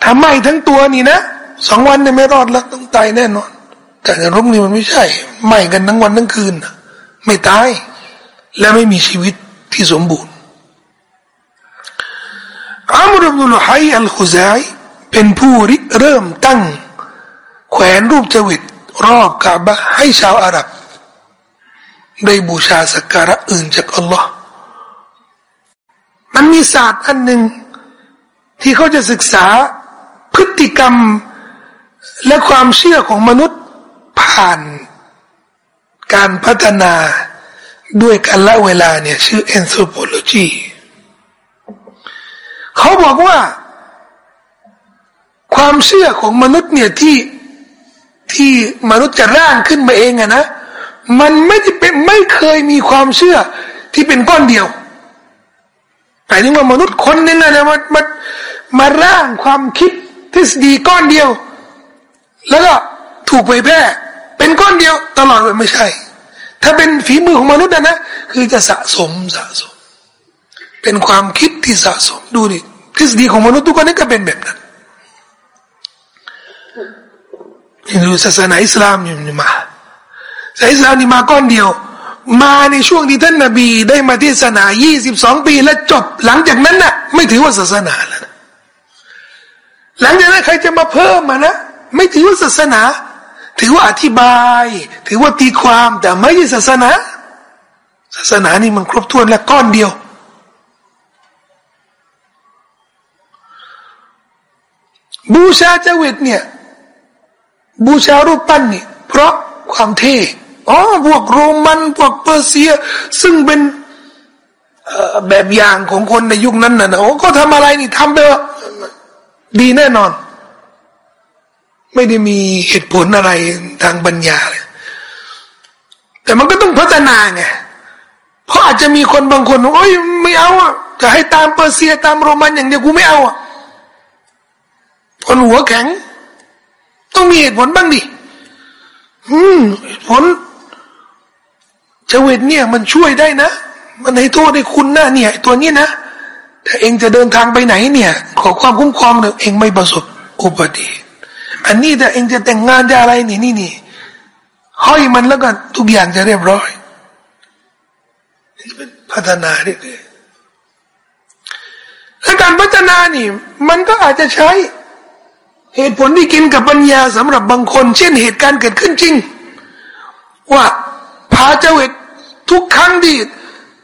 ทำไหมทั้งตัวนี่นะสองวันเนี่ยไม่รอดละต้องตายแน่นอน แต่ในรกนี่มันไม่ใช่ไหมกันทั้งวันทั้งคืนไม่ตาย และไม่มีชีวิตที่สมบูรณ์อัมรุบุลฮัยอัลคุซัยเป็นผู้ริเริ่มตั้ง แขวนรูปจวิตรอบกาบะให้ชาวอาหรับ ได้บูชาสักการะอื่นจากอัลลอฮ์มันมีศาสตร์อันหนึ่งที่เขาจะศึกษาพฤติกรรมและความเชื่อของมนุษย์ผ่านการพัฒนา ด้วยกันละเวลาเนี่ย ชื่อ anthropology เขาบอกว่า ความเชื่อของมนุษย์เนี่ยที่ที่มนุษย์จะร่างขึ้นมาเองอะนะมันไม่ได้เป็นไม่เคยมีความเชื่อที่เป็นก้อนเดียวหมายถึงว่ามนุษย์คนนึงอะนะมามามาร่างความคิดทฤษฎีก้อนเดียว แล้วก็ถูกเผยแพร่เป็นก้อนเดียวตลอดเลยไม่ใช่ ถ้าเป็นฝีมือของมนุษย์นะนะคือจะสะสมสะสม เป็นความคิดที่สะสมดูดิทฤษฎีของมนุษย์ทุกคนนี่ก็เป็นแบบนั้นดูศาสนาอิสลามนี่มาศาสนาอิสลามนี่มาก้อนเดียว มาในช่วงที่ท่านนบีได้มาเทศนา22 ปีและจบ หลังจากนั้นน่ะ ไม่ถือว่าศาสนาแล้วนะหลังจากนั้นใครจะมาเพิ่มมานะไม่ถือว่าศาสนา ถือว่าอธิบาย ถือว่าตีความแต่ไม่ใช่ศาสนา ศาสนานี่มันครบถ้วนและก้อนเดียว บูชาเจวิตเนี่ย บูชารูปปั้นนี่เพราะความเท่อ๋อพวกโรมันพวกเปอร์เซีย ซึ่งเป็นแบบอย่างของคนในยุคนั้นนะโอ้ก็ทำอะไรนี่ทำไปดีแน่นอน ไม่ได้มีเหตุผลอะไรทางปัญญาเลยแต่มันก็ต้องพัฒนาไงเพราะอาจจะมีคนบางคนโอ้ยไม่เอาอะจะให้ตามเปอร์เซียตามโรมันอย่างเดียวกูไม่เอาอะคนหัวแข็ง ต้องมีเหตุผลบ้างดิอืมผลเจวิตเนี่ยมันช่วยได้นะ มันให้โทษให้คุณนะเนี่ยตัวนี้นะถ้าเองจะเดินทางไปไหนเนี่ย ขอความคุ้มครองเถอะเองไม่ประสบอุบัติเหตุ อันนี้ถ้าเองจะแต่งงานจะอะไรนี่นี่นี่ห้อยมันแล้วก็ทุกอย่างจะเรียบร้อยพัฒนาเรื่อยๆและการพัฒนานี่ มันก็อาจจะใช้ เหตุผลที่กินกับปัญญาสำหรับบางคน เช่นเหตุการณ์เกิดขึ้นจริง ว่าพาเจวิตทุกครั้งที่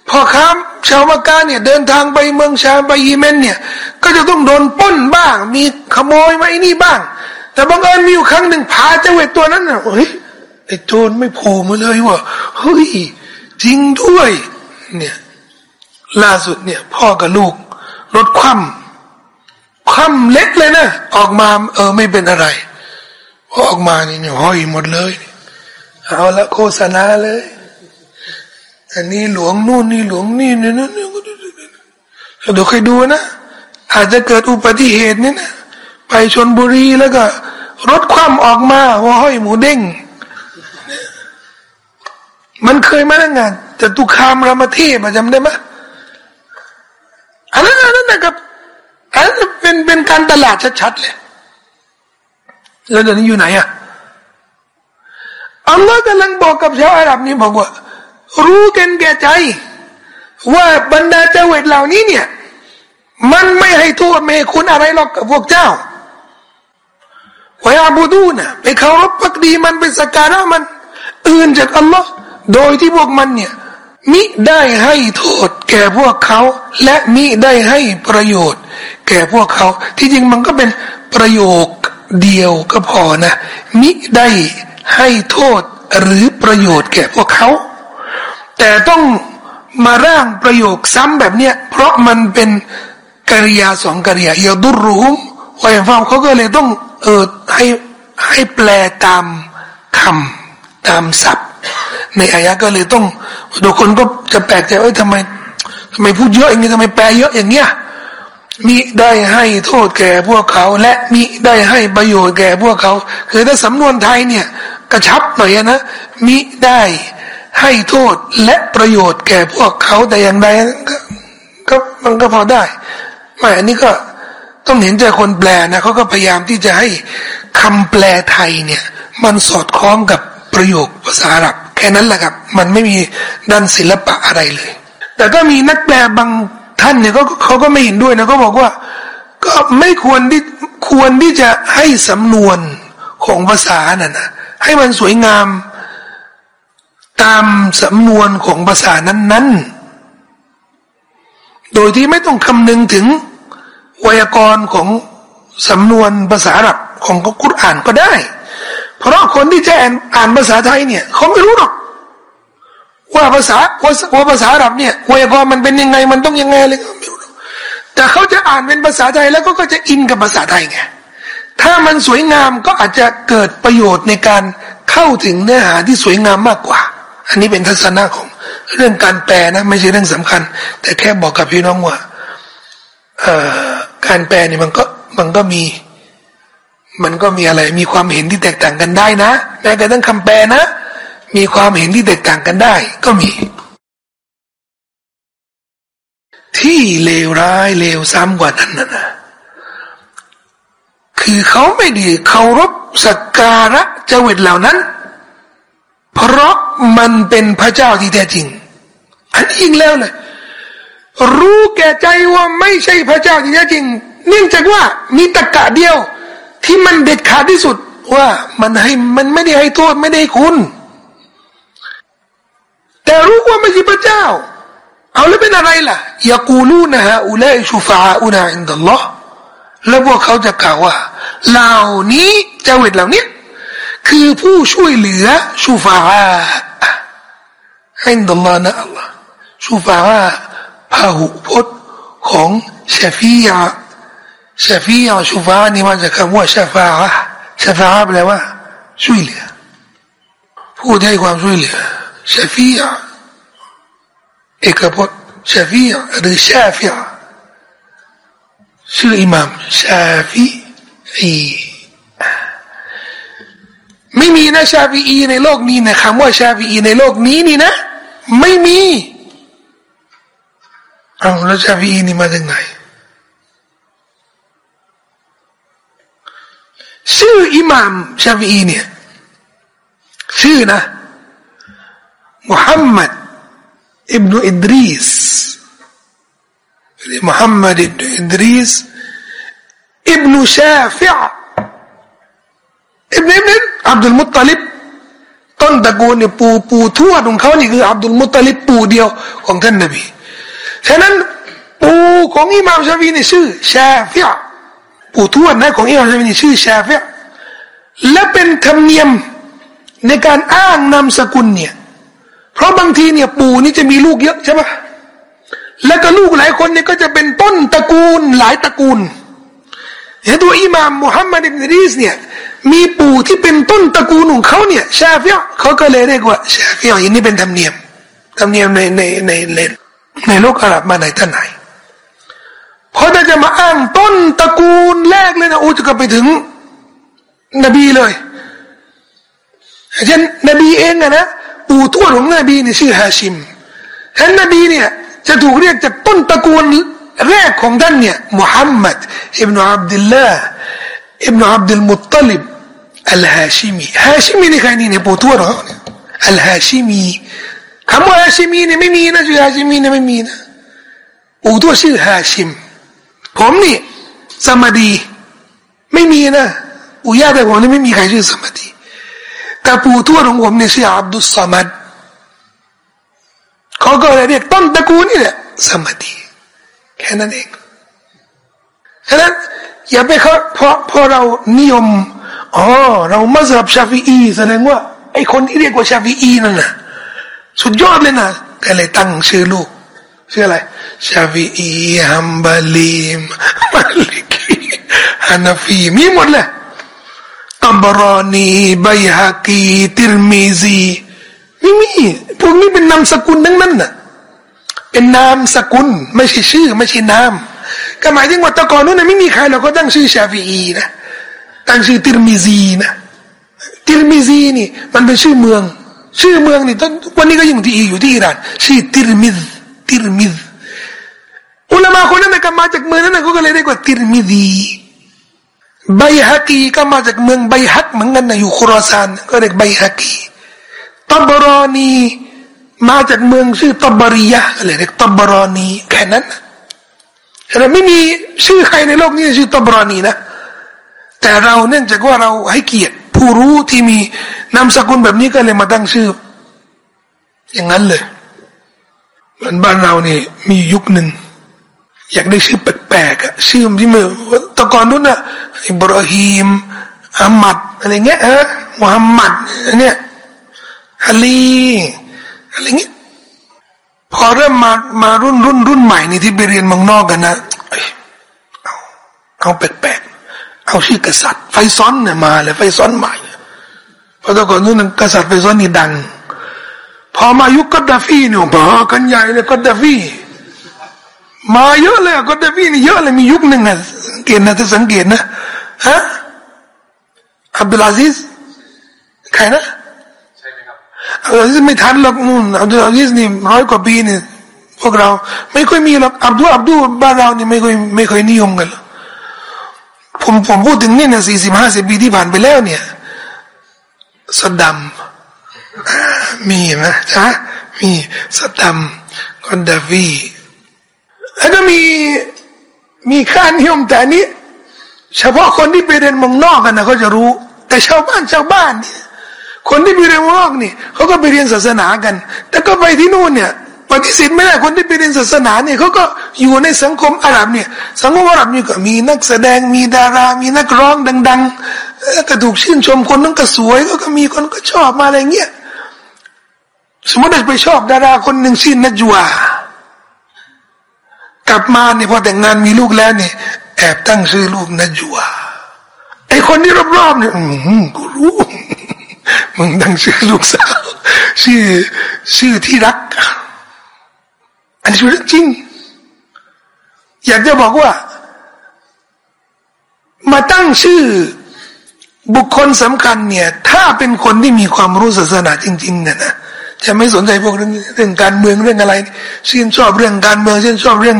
พอค้าชาวมักกะเนี่ยเดินทางไปเมืองชาไปยีเมนเนี่ย ก็จะต้องโดนป้นบ้าง มีขโมยมาไอ้นี่บ้าง แต่บางเอิญมีอยู่ครั้งหนึ่งพาเจ้าเวทตัวนั้นน่ะเฮ้ยไอ้โจรไม่โผล่มาเลยว่าเฮ้ยจริงด้วย เนี่ย ล่าสุดเนี่ย พ่อกับลูก รถคว่ำคว่ำเล็กเลยนะออกมา เออไม่เป็นอะไรพอออกมานี่เนี่ยห้อยหมดเลย เอาละโฆษณาเลย อันนี้หลวงนู่นนี่หลวงนี่นี่นี่นี่เดี๋ยวคอยดูนะอาจจะเกิดอุบัติเหตุนี่นะ ไปชนบุรีแล้วก็ รถคว่ำออกมาว่าห้อยหมูเด้ง มันเคยมาแล้วงานแต่ตุคามรามเทพจำได้ไหมอันนั้นอันนั้นนะครับอันนั้นเป็นเป็นการตลาดชัดๆเลยแล้วเดี๋ยวนี้อยู่ไหนอะอัลลอฮ์กำลังบอกกับชาวอาหรับนี่บอกว่า รู้กันแก่ใจ ว่าบรรดาเจ้าเวทเหล่านี้เนี่ย มันไม่ให้โทษไม่ให้คุณอะไรหรอกกับพวกเจ้า ว้อาบูดูนะไปเคารพพักดีมันเป็นสการะมัน อื่นจากอัลลอฮ์โดยที่พวกมันเนี่ยมิได้ให้โทษ แก่พวกเขา และมิได้ให้ประโยชน์ แก่พวกเขา ที่จริงมันก็เป็นประโยคเดียวก็พอนะมิได้ให้โทษหรือประโยชน์แก่พวกเขา แต่ต้องมาร่างประโยคซ้ำแบบเนี้ยเพราะมันเป็นกริยาสองกริยาอย่าดุรุมวายฟังเขาก็เลยต้อง เออให้ให้แปลตามคำตามศัพท์ ในอายะก็เลยต้องทุกคนก็จะแปลกใจว่าทำไมทำไมพูดเยอะอย่างนี้ทำไมแปลเยอะอย่างเงี้ยมิได้ให้โทษแก่พวกเขา และมิได้ให้ประโยชน์แก่พวกเขา คือถ้าสำนวนไทยเนี่ย กระชับหน่อยนะมิได้ให้โทษและประโยชน์แก่พวกเขาแต่อย่างใดก็มันก็พอได้ไม่อันนี้ก็ ต้องเห็นใจคนแปลนะเขาก็พยายามที่จะให้คำแปลไทยเนี่ย มันสอดคล้องกับประโยคภาษาอาหรับแค่นั้นแหละครับ มันไม่มีด้านศิลปะอะไรเลย แต่ก็มีนักแปลบางท่านเนี่ยก็เขาก็ไม่เห็นด้วยนะก็บอกว่า ก็ไม่ควรที่ควรที่จะให้สำนวนของภาษาน่ะนะให้มันสวยงามตามสำนวนของภาษานั้น ๆ โดยที่ไม่ต้องคำนึงถึง ไวยากรณ์ของสำนวนภาษาอับของกุรอ่านก็ได้ เพราะคนที่จะอ่านภาษาไทยเนี่ยเขาไม่รู้หรอกว่าภาษาว่าภาษาอับเนี่ยไวยากรณ์มันเป็นยังไงมันต้องยังไงเลยไม่รู้แต่เขาจะอ่านเป็นภาษาไทยแล้วก็จะอินกับภาษาไทยไงถ้ามันสวยงามก็อาจจะเกิดประโยชน์ในการเข้าถึงเนื้อหาที่สวยงามมากกว่า อันนี้เป็นทัศนะของเรื่องการแปลนะ ไม่ใช่เรื่องสำคัญ แต่แค่บอกกับพี่น้องว่าเออ การแปลเนี่ยมันก็มันก็มี มันก็มีอะไร มีความเห็นที่แตกต่างกันได้นะแม้แต่ทั้งคำแปลนะ มีความเห็นที่แตกต่างกันได้ ก็มี ที่เลวร้ายเลวซ้ำกว่านั้นนะคือเขาไม่ดีเคารพสักการะเจวิตเหล่านั้น เพราะมันเป็นพระเจ้าที่แท้จริง อันนี้อีกแล้วเลย รู้แก่ใจว่าไม่ใช่พระเจ้าที่แท้จริง เนื่องจากว่ามีตะกะเดียว ที่มันเด็ดขาดที่สุด ว่ามันให้มันไม่ได้ให้โทษไม่ได้คุณ แต่รู้ว่าไม่ใช่พระเจ้า เอาแล้วเป็นอะไรล่ะยากูลูนะฮะอุลัยชูฟาอุนาอินดัลลอฮ์แล้วพวกเขาจะกล่าวว่า เหล่านี้เจวิตเหล่านี้คือผู้ช่วยเหลือชูฟาอินดัลลอฮ์นะอัลลอฮ์ชูฟา พาหุพจน์ของชฟียาชฟียาชูฟานี่มาจากคำว่าชฟาชฟาแปลว่าช่วยเหลือผู้ให้ความช่วยเหลือชฟียาเอกพจน์ชฟียาหรือชาฟียาชื่ออิหม่ามชาฟีอีไม่มีนะชาฟีอีในโลกนี้นะคำว่าชาฟีอีในโลกนี้นี่นะ ไม่มี เอาแล้วชาฟีอีนี่มาจากไหนชื่ออิหม่ามชาฟีอีเนี่ยชื่อนะมุฮัมมัดอิบนุอิดรีส محمد بن إدريس ابن شافع ابن ابن عبد المطلب ต้นตระกูลเนี่ยปู่ปู่ทวดของเขานี่คืออับดุลมุตลิบปู่เดียวของท่านนบี ฉะนั้นปู่ของอิหม่ามชาฟีนี่ชื่อชาฟิอปู่ทวดนะของอิหม่ามชาฟีนี่ชื่อชาฟิอและเป็นธรรมเนียมในการอ้างนามสกุลเนี่ยเพราะบางทีเนี่ยปู่นี่จะมีลูกเยอะใช่ปะแล้วก็ลูกหลายคนเนี่ยก็จะเป็นต้นตระกูลหลายตระกูลเห็นตัวอิหม่ามมุฮัมมัดอิบนุอิดรีสเนี่ยมีปู่ที่เป็นต้นตระกูลของเขาเนี่ยชาฟิอเขาก็เลยเรียกว่าชาฟิออย่างนี้เป็นธรรมเนียมธรรมเนียมในในในใน ในโลกอาหรับมาไหนท่านไหน เพอจะมาอ้างต้นตระกูลแรกเลยนะโอ้จะก็ไปถึง นบีเลยเช่นนบีเองอะนะปู่ทวดของนบีนี่ชื่อฮาชิมท่านนบีเนี่ยจะถูกเรียกจากต้นตระกูลแรกของท่านเนี่ยมุฮัมมัดอิบนาอับดุลลาอิบนาอับดุลมุตตลิบอัลฮาชิมีฮาชิมีนี่ใครนี่เนี่ยปู่ทวดเขาเนี่ยอัลฮาชิมี คำว่าฮาชิมีเนี่ยไม่มีนะชื่อฮาชิมีเนี่ยไม่มีนะปู่ทวชื่อฮาชิม ผมนี่สมาดี ไม่มีนะปู่ย่าแต่ผมนี่ไม่มีใครชื่อสมาดีแต่ปู่ทวดของผมเนี่ยชื่ออับดุลสมัดเขาก็เลยเรียกต้นตระกูลนี่แหละสมาธิแค่นั้นเองฉะนั้นอย่าไปเขาเพราะพอเรานิยมอ๋อเรามัสยิดชาฟีอีแสดงว่าไอคนที่เรียกว่าชาฟีอีนั่นน่ะ สุดยอดเลยนะก็เลยตั้งชื่อลูกชื่ออะไรชาฟีอีฮัมบาลีมมาลิกีฮานาฟีมีหมดเลยตับรอนีไบฮากีติรมิซีไม่มีพวกนี้เป็นนามสกุลทั้งนั้นน่ะเป็นนามสกุล ไม่ใช่ชื่อ ไม่ใช่นามก็หมายถึงว่าตะก่อนนู้นนะไม่มีใครเราก็ตั้งชื่อชาฟีอีนะตั้งชื่อติรมิซีนะติรมิซีนี่ มันเป็นชื่อเมือง ชื่อเมืองนี่ตอนวันนี้ก็ยังที่อยู่ที่อิหร่านชื่อติรมิซติรมิซอุลามาคนนั้นก็มาจากเมืองนั้นก็เลยเรียกว่าติรมิซีบัยฮะกีก็มาจากเมืองบัยฮักเหมือนกันนะอยู่คุรอซานก็เรียกบัยฮะกีตับรอนีมาจากเมืองชื่อตับริยะอะไรเรียกตับรอนีแค่นั้นฉะนั้นไม่มีชื่อใครในโลกนี้ชื่อตับรอนีนะแต่เราเนื่องจากว่าเราให้เกียรติ ผู้รู้ที่มีนามสกุลแบบนี้ก็เลยมาตั้งชื่อ อย่างนั้นเลยมันบ้านเราเนี่ยมียุคหนึ่งอยากได้ชื่อแปลกๆอะชื่อที่มือตะกอนนู้นอะอิบราฮิมอามัดอะไรเงี้ยฮะมุฮัมมัดเนี่ยฮัลีอะไรเงี้ยพอเริ่มมามารุ่นรุ่นรุ่นใหม่นี่ที่ไปเรียนเมืองนอกกันนะเอาเอาแปลก เอาชื่อกษัตริย์ ไฟซ็อลเนี่ยมาเลยไฟซ็อลใหม่เพราะตะก่อนนู้นกษัตริย์ไฟซ็อลนี่ดัง พอมายุคกัดดาฟีเนี่ยมากันใหญ่เลยกัดดาฟีมาเยอะเลยกัดดาฟีนี่เยอะเลยมียุคหนึ่งนะสังเกตนะถ้าสังเกตนะฮะอับดุลอาซิสใครนะอับดุลอาซิสไม่ทันหรอกนู่นอับดุลอาซิสนี่ร้อยกว่าปีนี่พวกเรา ไม่ค่อยมีหรอกอับดุลอับดุลบ้านเรานี่ไม่ค่อยไม่ค่อยนิยมกัน ผมผมพูดถึงนี่เนี่ยสี่สิบห้าสิบปีที่ผ่านไปแล้วเนี่ยสดัมมีไหมจ๊ะมีสดัมกัดดาฟีแล้วก็มีมีค่านิยมแต่นี้ เฉพาะคนที่ไปเรียนมองนอกกันนะเขาจะรู้ แต่ชาวบ้านชาวบ้านเนี่ยคนที่ไปเรียนมองนอกนี่เขาก็ไปเรียนศาสนากัน แต่ก็ไปที่นู่นเนี่ย ปฏิเสธไม่ได้คนที่ไปเรียนศาสนาเนี่ยเขาก็อยู่ในสังคมอาหรับเนี่ย สังคมอาหรับนี่ก็มีนักแสดงมีดารา มีนักร้องดังๆก็ถูกชื่นชมคนนั้นก็สวยก็มีคนก็ชอบมาอะไรเงี้ยสมมติเราไปชอบดาราคนหนึ่งชื่อนัจวากลับมาเนี่ยพอแต่งงานมีลูกแล้วเนี่ยแอบตั้งชื่อลูกนัจวาไอคนที่รอบๆเนี่ยอืมกูรู้มึงตั้งชื่อลูกสาวชื่อชื่อที่รักอั นนี้เรื่องจริง อยากจะบอกว่า มาตั้งชื่อบุคคลสำคัญเนี่ย ถ้าเป็นคนที่มีความรู้ศาสนาจริงๆเนี่ยนะจะไม่สนใจพวกเรื่องเรื่องการเมืองเรื่องอะไรชื่นชอบเรื่องการเมืองชื่นชอบเรื่อง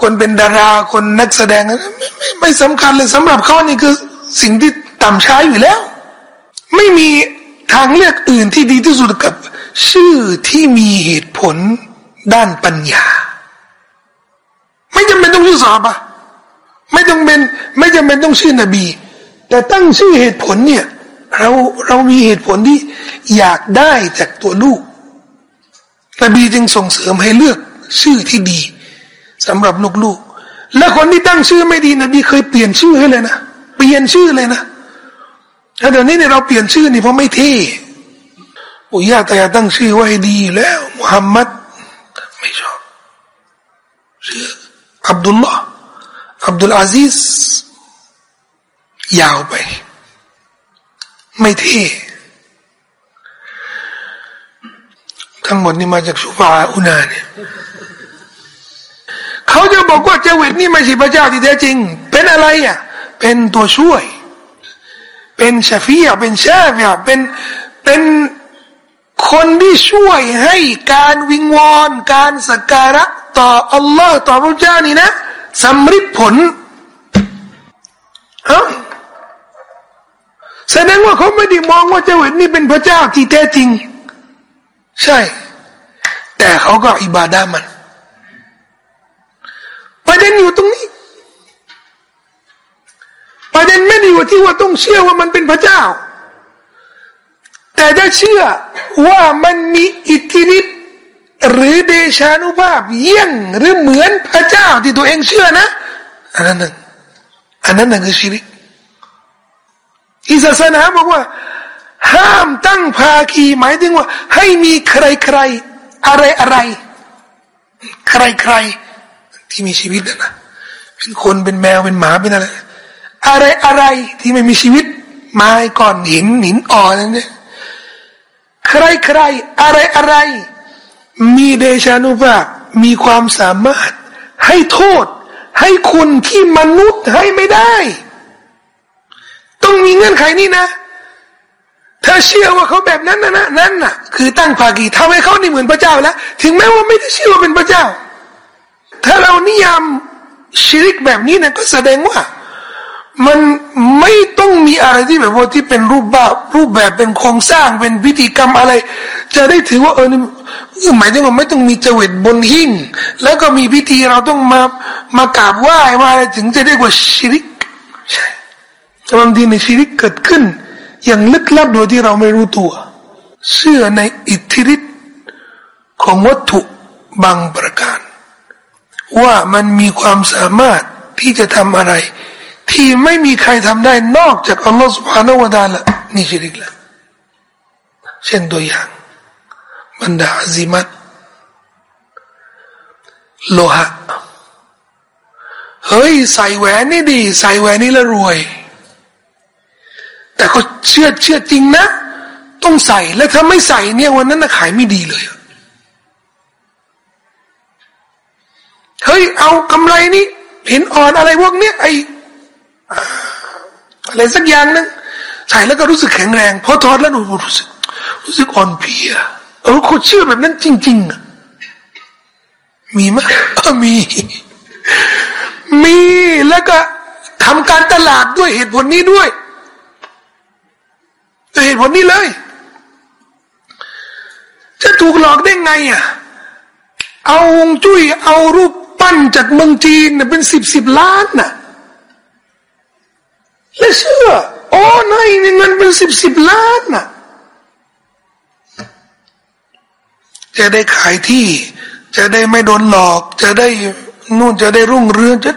คนเป็นดาราคนนักแสดงไมไม่ไม่สำคัญเลยสำหรับเขานี่คือสิ่งที่ต่ำช้าอยู่แล้ว ไม่มีทางเลือกอื่นที่ดีที่สุดกับ ชื่อที่มีเหตุผล ด้านปัญญา ไม่จำเป็นต้องชื่อสอบะไม่ต้องเป็นไม่จำเป็นต้องชื่อนบี แต่ตั้งชื่อเหตุผลเนี่ย เราเรามีเหตุผลที่อยากได้จากตัวลูก นบีจึงส่งเสริมให้เลือกชื่อที่ดีสำหรับลูกๆและคนที่ตั้งชื่อไม่ดีนบีเคยเปลี่ยนชื่อให้เลยนะเปลี่ยนชื่อเลยนะแล้วเดี๋ยวนี้เนี่ยเราเปลี่ยนชื่อนี่เพราะไม่เท่อุย่าตายาตั้งชื่อไว้ดีแล้วมุฮัมมัด ไม่ชอบชื่ออับดุลลอฮ์อับดุลอาซิสยาวไป ไม่เท่ทั้งหมดนี่มาจากสุฟาอุนาเนี่ยเขาจะบอกว่าเจวิตนี่ไม่ใช่พระเจ้าที่แท้จริง เป็นอะไรอะ เป็นตัวช่วย เป็นชาฟียเป็นชาฟียเป็นเป็น คนที่ช่วยให้การวิงวอน การสักการะต่ออัลลอฮ์ต่อพระเจ้านี่นะสำร็จผลเอ้าแสดงว่าเขาไม่ได้มองว่าเจ้าเวทนี่เป็นพระเจ้าที่แท้จริง ใช่ แต่เขาก็อิบาดามันประเด็นอยู่ตรงนี้ประเด็นไม่ได้อยู่ที่ว่าต้องเชื่อว่ามันเป็นพระเจ้า แต่ถ้าเชื่อว่ามันมีอิทธิฤทธิ์หรือเดชานุภาพเยี่ยงหรือเหมือนพระเจ้าที่ตัวเองเชื่อนะอันนั้นนึงอันนั้นนึงคือชีริกอิสสนาบอกว่า ห้ามตั้งภาคีหมายถึงว่า ให้มีใครใครอะไรอะไร ใครใครที่มีชีวิตนะเป็นคนเป็นแมวเป็นหมาเป็นอะไร อะไรอะไรที่ไม่มีชีวิตไม้ก้อนหินหินอ่อนนั่นเนี่ย ใครใครอะไรอะไร มีเดชานุภาพมีความสามารถ ให้โทษ ให้คุณที่มนุษย์ให้ไม่ได้ ต้องมีเงื่อนไขนี้นะ ถ้าเชื่อว่าเขาแบบนั้นนะนะนั่นน่ะ คือตั้งภากีทำให้เขานี่เหมือนพระเจ้าแล้ว ถึงแม้ว่าไม่ได้เชื่อว่าเป็นพระเจ้า ถ้าเรานิยามชิริกแบบนี้นะก็แสดงว่า มันไม่ต้องมีอะไรที่แบบว่าที่เป็นรูปแบบรูปแบบเป็นโครงสร้างเป็นพิธีกรรมอะไร จะได้ถือว่าเออนี่หมายถึงว่าไม่ต้องมีเจวิตบนหิ้งแล้วก็มีพิธีเราต้องมามากราบไหว้มาอะไรถึงจะได้กว่าชิริกใช่แต่บางทีในชิริกเกิดขึ้น อย่างลึกลับโดยที่เราไม่รู้ตัวเชื่อในอิทธิฤทธิ์ของวัตถุบางประการ ว่ามันมีความสามารถที่จะทำอะไร ที่ไม่มีใครทำได้นอกจากอัลลอฮฺสุบฮานาวะดาละนี่ชิริกละเช่นตัวอย่างบรรดาซิมัตโลหะเฮ้ย ใส่แหวนนี่ดี ใส่แหวนนี่แล้วรวย แต่ก็เชื่อเชื่อจริงนะ ต้องใส่แล้วถ้าไม่ใส่เนี่ยวันนั้นนะขายไม่ดีเลยเฮ้ยเอากำไรนี่เห็นอ่อนอะไรพวกเนี้ยไอ อะไรสักอย่างนึงใส่แล้วก็รู้สึกแข็งแรงพอถอดแล้วหนูรู้สึก รู้สึกอ่อนเพลียเออคนเชื่อแบบนั้นจริงๆอะมีไหมมี มีแล้วก็ทำการตลาดด้วยเหตุผลนี้ด้วยเหตุผลนี้เลย จะถูกหลอกได้ไงอะเอาวงจุ้ยเอารูปปั้นจากเมืองจีนเป็นสิบสิบล้านน่ะ และเชื่อโอ้นายนี่เงินเป็นสิบสิบล้านน่ะจะได้ขายที่ จะได้ไม่โดนหลอก จะได้นู่นจะได้รุ่งเรืองจะ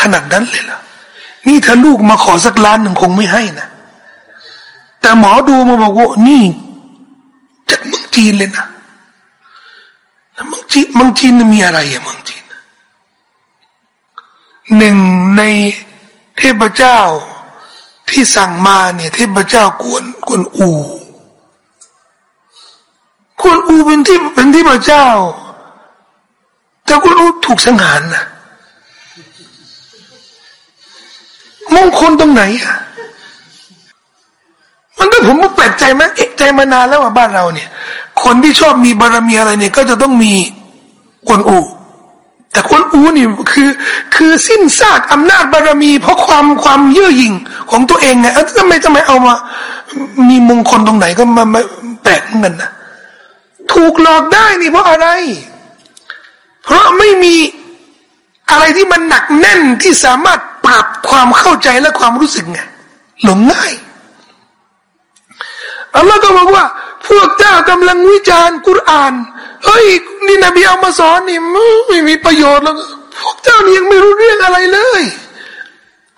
ขนาดนั้นเลยล่ะ นี่ถ้าลูกมาขอสักล้านหนึ่งคงไม่ให้นะแต่หมอดูมาบอกว่านี่จากเมืองจีนเลยนะเมืองจีนเมืองจีนมีอะไรอะเมืองจีนหนึ่งใน เทพเจ้าที่สั่งมาเนี่ยเทพเจ้ากวนกวนอูกวนอูเป็นที่เป็นที่พระเจ้า แต่กวนอูถูกสังหารนะมงคลตรงไหนอะมันก็ผมก็แปลกใจไหมเอกใจมานานแล้วว่าบ้านเราเนี่ย คนที่ชอบมีบารมีอะไรเนี่ย ก็จะต้องมีกวนอู แต่คนอูนี่คือคือสิ้นซากอำนาจบารมี เพราะความความเย่อหยิ่งของตัวเองไงทำไมทำไมเอามา มีมงคลตรงไหนก็มาแปลกเงินนะถูกหลอกได้นี่เพราะอะไร เพราะไม่มีอะไรที่มันหนักแน่นที่สามารถปรับความเข้าใจและความรู้สึกไงหลงง่ายอัลลอฮ์ก็บอกว่า พวกเจ้ากำลังวิจารณ์กุรอาน เฮ้ยนี่นบีเอามาสอนนี่ไม่มีประโยชน์แล้วพวกเจ้านี่ยังไม่รู้เรื่องอะไรเลย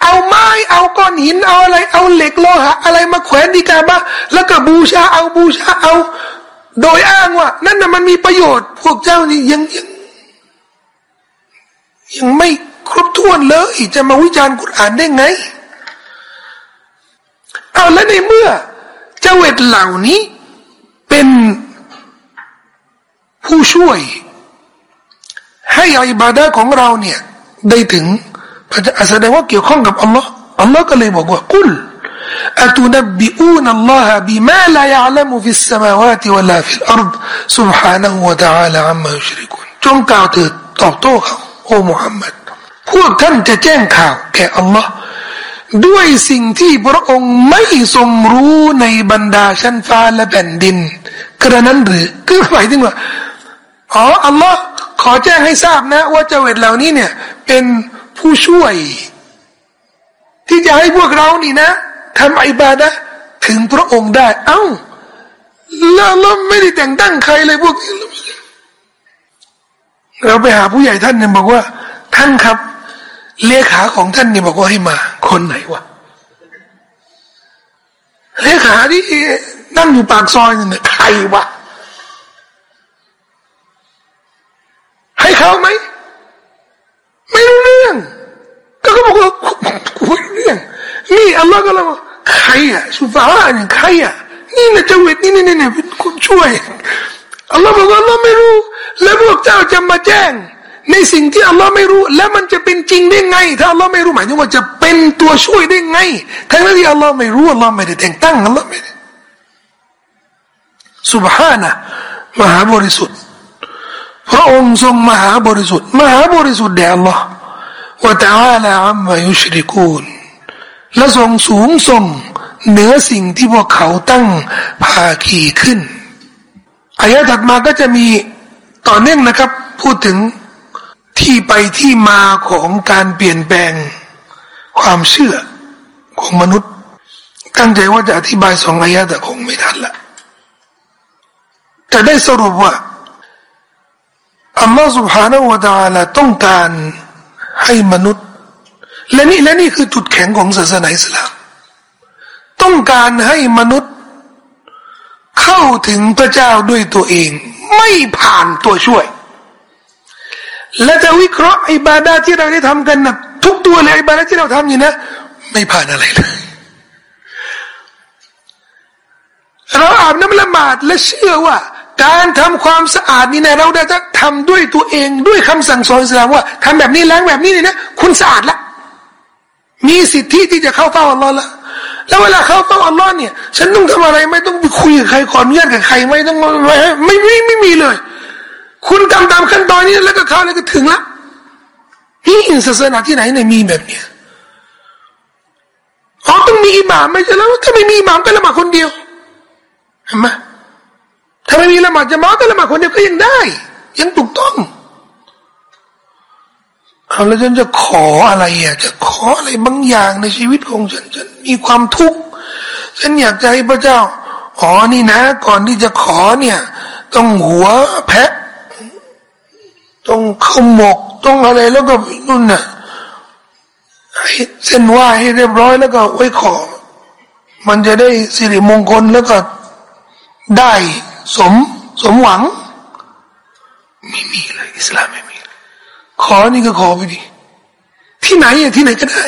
เอาไม้เอาก้อนหินเอาอะไร เอาเหล็กโลหะอะไรมาแขวนดีกาบ้าแล้วก็บูชาเอาบูชาเอา โดยอ้างว่า นั่นน่ะมันมีประโยชน์ พวกเจ้านี่ยังยังยังไม่ครบถ้วนเลยจะมาวิจารณ์กุรอานได้ไง เอาแล้วในเมื่อเจ้าเวทเหล่านี้เป็น ผู้ช่วย ให้อิบาดะของเราเนี่ย ได้ถึงแสดงว่าเกี่ยวข้องกับอัลลอฮ์อัลลอฮ์ก็เลยบอกว่าقل أتنبئون الله بما لا يعلم في السماوات ولا في الأرض سبحانه وتعالى عما يشركون จงกล่าวเถิดตอบโต้เขาโอ้มุฮัมมัดพวกท่านจะแจ้งข่าวแก่อัลลอฮ์ด้วยสิ่งที่พระองค์ไม่ทรงรู้ในบรรดาชั้นฟ้าและแผ่นดินกระนั้นหรือคือหมายถึงว่า อ๋ออัลลอฮ์ขอแจ้งให้ทราบนะ ว่าเจว็ดเหล่านี้เนี่ย เป็นผู้ช่วย ที่จะให้พวกเรานี่นะทำอิบาดะถึงพระองค์ได้ เอ้าแล้วเราไม่ได้แต่งตั้งใครเลยพวกเราไปหาผู้ใหญ่ท่านเนี่ยบอกว่า ท่านครับ เลขาของท่านเนี่ยบอกว่าให้มา คนไหนวะเลขาที่นั่งอยู่ปากซอยเนี่ยใครวะ เขาไหม ไม่รู้เรื่อง ก็เขาบอกว่ากูไม่รู้เรื่อง นี่อัลลอฮ์ก็เลยว่าใครอะสุฟาเนี่ยใครอะนี่นะจวิตนี่นี่นี่เป็นคนช่วยอัลลอฮ์บอกว่าอัลลอฮ์ไม่รู้ แล้วพวกเจ้าจะมาแจ้ง ในสิ่งที่อัลลอฮ์ไม่รู้ แล้วมันจะเป็นจริงได้ไง ถ้าอัลลอฮ์ไม่รู้หมายถึงว่าจะเป็นตัวช่วยได้ไง ทั้งที่อัลลอฮ์ไม่รู้อัลลอฮ์ไม่ได้แต่งตั้งอัลลอฮ์ไม่ได้สุบฮานะมหาบริสุทธิ์ พระองค์ทรงมหาบริสุทธิ์มหาบริสุทธิ์แด่อัลลอฮ์ว่าแต่อาลาอัมมายุชริกูนและทรงสูงส่งเหนือสิ่งที่พวกเขาตั้งภาคีขึ้นอายะถัดมาก็จะมีต่อเนื่องนะครับ พูดถึงที่ไปที่มาของการเปลี่ยนแปลงความเชื่อของมนุษย์ ตั้งใจว่าจะอธิบายสองอายะแต่คงไม่ทันละแต่ได้สรุปว่า อัลลอฮฺ سبحانه และ تعالى ต้องการให้มนุษย์ และนี่และนี่คือจุดแข็งของศาสนาอิสลามต้องการให้มนุษย์เข้าถึงพระเจ้าด้วยตัวเอง ไม่ผ่านตัวช่วย และจะวิเคราะห์อิบาดาที่เราได้ทำกันนะทุกตัวเลยอิบาดาที่เราทำอยู่นะ ไม่ผ่านอะไรเลยเราอาบน้ำละหมาดและเชื่อว่า การทำความสะอาดนี่นะเราได้ทำด้วยตัวเองด้วยคำสั่งสอนอิสลามว่าทำแบบนี้ล้างแบบนี้นี่นะคุณสะอาดละมีสิทธิที่จะเข้าเฝ้าอัลลอฮ์ละแล้วเวลาเข้าเต้องอัลลอฮ์เนี่ยฉันต้องทำอะไรไม่ต้องคุยกับใครขออนุญาตกับใครไม่ต้องไม่ไม่ไม่ไม่มีเลย คุณทำตามขั้นตอนนี้แล้วก็เข้าแล้วก็ถึงละนี่ศาสนาที่ไหนเนี่ยมีแบบเนี้ยอ๋อต้องมีอิหม่ามไม่ใช่แล้วถ้าไม่มีอิหม่ามก็ละหมาดคนเดียวเห็นไหม ถ้าไม่มีละหมาดจะมาก็ละหมาดคนเดียวก็ยังได้ ยังถูกต้องเอาแล้วฉันจะขออะไรอะจะขออะไรบางอย่างในชีวิตของฉันฉันมีความทุกข์ฉันอยากจะให้พระเจ้าอ๋อนี่นะ ก่อนที่จะขอเนี่ย ต้องหัวแพะ ต้องขมกต้องอะไรแล้วก็นู่นน่ะให้เส้นไหวให้เรียบร้อยแล้วก็ไว้ขอ มันจะได้สิริมงคลแล้วก็ได้ สมสมหวัง ไม่มีเลยอิสลามไม่มี ขอนี่ก็ขอไปดิที่ไหนอะที่ไหนก็ได้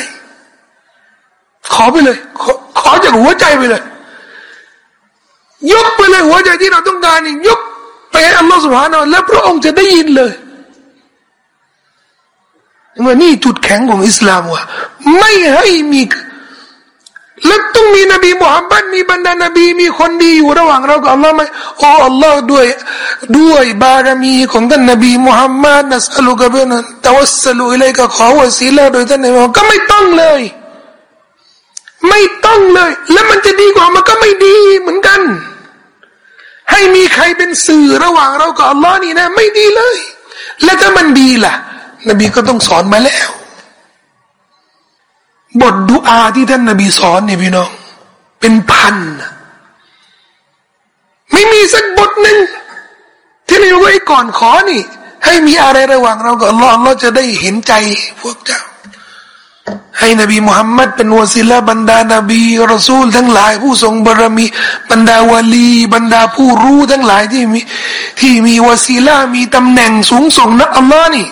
ขอไปเลย ขอขอจากหัวใจไปเลย ยกไปเลยหัวใจที่เราต้องการนี่ยกไปให้อัลลอฮฺสุบฮานาแล้วพระองค์จะได้ยินเลยว่านี่จุดแข็งของอิสลามว่า ไม่ให้มี แล้วต้องมีนบีมุฮัมมัดมีบรรดานบีมีคนดีอยู่ระหว่างเรากับอัลลอฮ์ไหมโอ้อัลลอฮ์ด้วยด้วยบารมีของท่านนบีมุฮัมมัดนัสลุกะเบนันตวัสลุอิเลกะขอวสีลาโดยท่านนบีก็ไม่ต้องเลย ไม่ต้องเลย แล้วมันจะดีกว่ามันก็ไม่ดีเหมือนกัน ให้มีใครเป็นสื่อระหว่างเรากับอัลลอฮ์นี่นะ ไม่ดีเลย แล้วถ้ามันดีล่ะ นบีก็ต้องสอนมาแล้ว บทดุอาที่ท่านนบีสอนเนี่ยพี่น้อง เป็นพัน ไม่มีสักบทหนึ่งที่เรียกว่าไว้ก่อนขอนี่ ให้มีอะไรระหว่างเรากับอัลลอฮ์เราจะได้เห็นใจพวกเจ้า ให้นบีมุฮัมมัดเป็นวสิละบรรดานาบีรอซูล ทั้งหลาย ผู้ทรงบารมี บรรดาวลี บรรดาผู้รู้ทั้งหลายที่มีที่มีวสิละมีตำแหน่งสูงส่งนักอัลลอฮ์นี่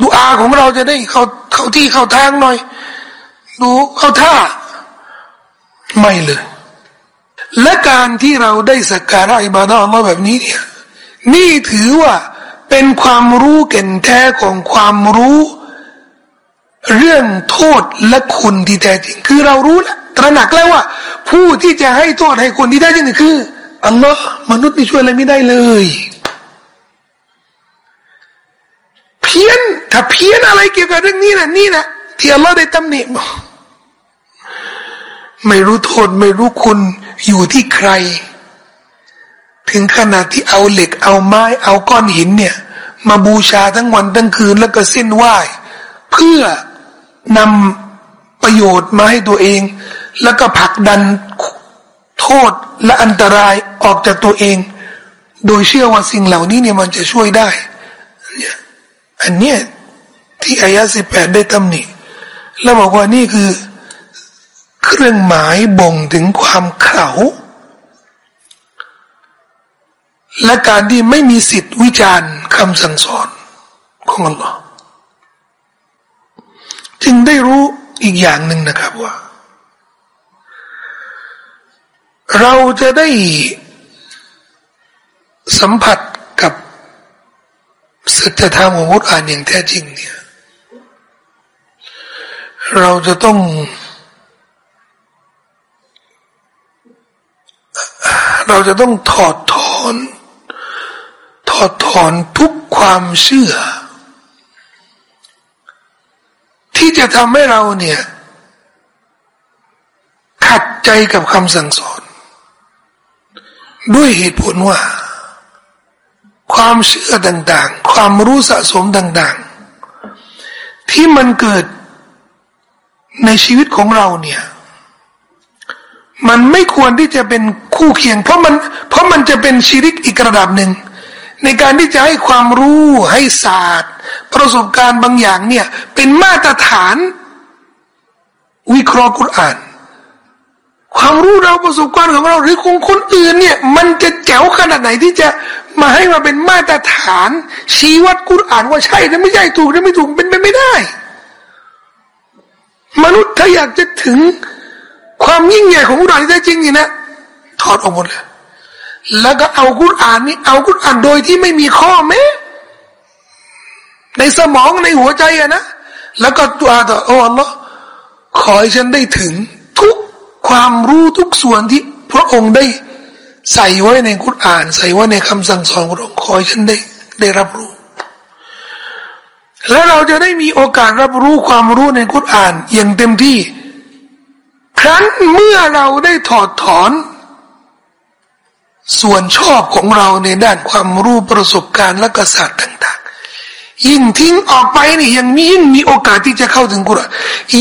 ดูอาของเราจะได้เข้าเข้าที่เข้าทางหน่อย ดูเขาท่า ไม่เลย และการที่เราได้สักการะอิบาดะอัลลอฮ์แบบนี้เนี่ยนี่ถือว่าเป็นความรู้เก่นแท้ของความรู้ เรื่องโทษและคุณที่แท้จริง คือเรารู้แล้วตระหนักแล้วว่า ผู้ที่จะให้โทษให้คนที่แท้จริงคืออัลลอฮ์มนุษย์นี่ช่วยอะไรไม่ได้เลย เพี้ยนถ้าเพี้ยนอะไรเกี่ยวกับเรื่องนี้นะนี่นะที่อัลลอฮ์ได้ตำหนิ ไม่รู้โทษไม่รู้คุณอยู่ที่ใคร ถึงขนาดที่เอาเหล็กเอาไม้เอาก้อนหินเนี่ย มาบูชาทั้งวันทั้งคืนแล้วก็เส้นไหว้ เพื่อนำประโยชน์มาให้ตัวเอง แล้วก็ผลักดันโทษและอันตรายออกจากตัวเอง โดยเชื่อว่าสิ่งเหล่านี้เนี่ยมันจะช่วยได้ อันเนี้ยที่อายะสิบแปดได้ตำหนิแล้วบอกว่านี่คือ เครื่องหมายบ่งถึงความเข่าและการที่ไม่มีสิทธิ์วิจารณ์คำสั่งสอนของอัลลอฮ์จึงได้รู้อีกอย่างหนึ่งนะครับว่า เราจะได้สัมผัสกับสัจธรรมของพุทธอ่านอย่างแท้จริงเนี่ย เราจะต้อง เราจะต้องถอดถอน ถอดถอนทุกความเชื่อ ที่จะทำให้เราเนี่ย ขัดใจกับคำสั่งสอน ด้วยเหตุผลว่า ความเชื่อต่าง ๆ ความรู้สะสมต่าง ๆ ที่มันเกิดในชีวิตของเราเนี่ย มันไม่ควรที่จะเป็นคู่เคียง เพราะมันเพราะมันจะเป็นชีริกอีกระดับหนึ่ง ในการที่จะให้ความรู้ให้ศาสตร์ ประสบการณ์บางอย่างเนี่ย เป็นมาตรฐาน วิเคราะห์กุรอาน ความรู้เราประสบการณ์ของเราหรือของคนอื่นเนี่ย มันจะแจ๋วขนาดไหนที่จะมาให้มาเป็นมาตรฐาน ชี้วัดกุรอานว่าใช่หรือไม่ใช่ถูกหรือไม่ถูกเป็นไปไม่ได้ มนุษย์ถ้าอยากจะถึง ความยิ่งใหญ่ของกุรอานที่แท้จริงนี่นะถอดออกหมดเลยแล้วก็เอากุรอานนี่เอากุรอานโดยที่ไม่มีข้อแม้ในสมองในหัวใจอะนะแล้วก็ตัวต่อโอ้ลอขอให้ฉันได้ถึงทุกความรู้ทุกส่วนที่พระองค์ได้ใส่ไว้ในกุรอาน ใส่ไว้ในคำสั่งสอนของพระองค์ขอให้ฉันได้ได้รับรู้ และเราจะได้มีโอกาสรับรู้ความรู้ในกุรอานอย่างเต็มที่ ครั้นเมื่อเราได้ถอดถอน ส่วนชอบของเราในด้านความรู้ประสบการณ์และกษัตริย์ต่างๆ ยิ่งทิ้งออกไปนี่ยังมียิ่งมีโอกาสที่จะเข้าถึงกุรอาน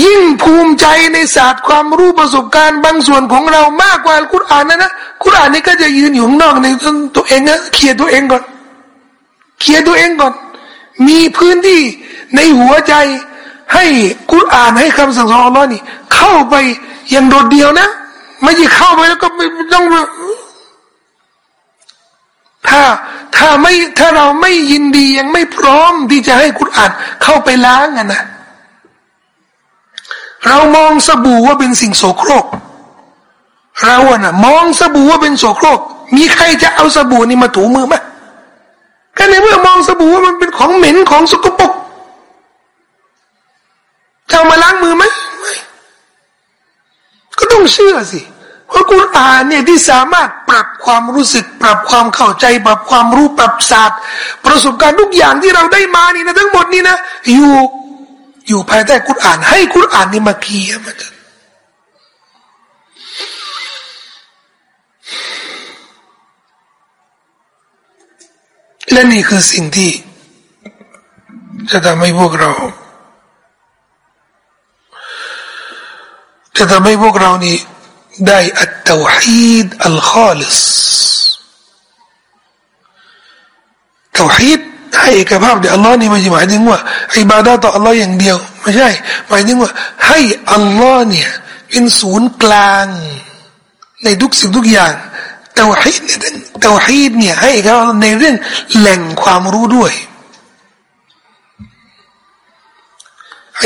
ยิ่งภูมิใจในศาสตร์ความรู้ประสบการณ์บางส่วนของเรามากกว่ากุรอานนะนะกุรอานนี่ก็จะยืนอยู่ข้างนอกในตัวเองนะเคลียร์ตัวเองก่อนเคลียร์ตัวเองก่อน มีพื้นที่ในหัวใจให้กุรอานให้คำสั่งสอนอัลลอฮ์นี่เข้าไป อย่างโดดเดี่ยวนะ ไม่ใช่เข้าไปแล้วก็ไม่ต้อง ถ้าถ้าไม่ถ้าเราไม่ยินดียังไม่พร้อมที่จะให้กุรอานเข้าไปล้างอะนะเรามองสบู่ว่าเป็นสิ่งโสโครก เราอะนะมองสบู่ว่าเป็นโสโครก มีใครจะเอาสบู่นี่มาถูมือไหมก็ในเมื่อมองสบู่ว่ามันเป็นของเหม็นของสกปรกจะามาล้างมือไหม ต้องเชื่อสิพราะกุรอานเนี่ยที่สามารถปรับความรู้สึก ปรับความเข้าใจ ปรับความรู้ปรับศาสตร์ ประสบการณ์ทุกอย่างที่เราได้มานี่นะทั้งหมดนี่นะอยู่อยู่ภายใต้กุรอาน ให้กุรอานนี่มาเคียมันและนี่คือสิ่งที่จะทำให้พวกเรา จะทำให้พวกเรานี่ได้อัตตวฮتوحيد الخالص เตาฮีดให้เอกภาพต่ออัลลอฮ์นี่ไม่ใช่หมายถึงว่าอิบาดะฮ์ต่ออัลลอฮ์อย่างเดียว ไม่ใช่ หมายถึงว่า ให้อัลลอฮ์เนี่ยเป็นศูนย์กลาง ในทุกสิ่งทุกอย่างเตาฮีดเนี่ยเตาฮีดเนี่ยให้เอกภาพในเรื่องแหล่งความรู้ด้วย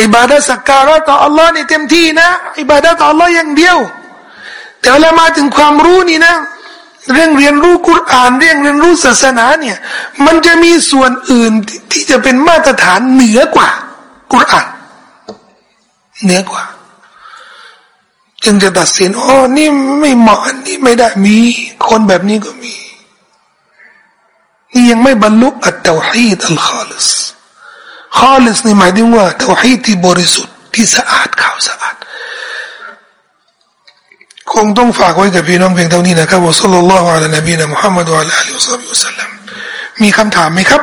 อิบาดะฮ์สักการะต่ออัลลอฮ์นี่เต็มที่นะอิบาดาต่ออัลลอฮ์อย่างเดียว แต่เวลามาถึงความรู้นี่นะ เรื่องเรียนรู้กุรอานเรื่องเรียนรู้ศาสนาเนี่ย มันจะมีส่วนอื่นที่จะเป็นมาตรฐานเหนือกว่ากุรอานเหนือกว่า จึงจะตัดสินอ๋อนี่ไม่เหมาะนี่ไม่ได้มี คนแบบนี้ก็มี นี่ยังไม่บรรลุอัตตวฮีดอัลคอลิส คอลิสนี่หมายถึงว่าตวฮีดที่บริสุทธิ์ที่สะอาดขาวสะอาดคงต้องฝากไว้กับพี่น้องเพียงเท่านี้นะครับวะสัลลัลลอฮุอะลัยนบีนะมุฮัมมัดวะอะลัยฮิวะซัลลัมมีคำถามไหมครับ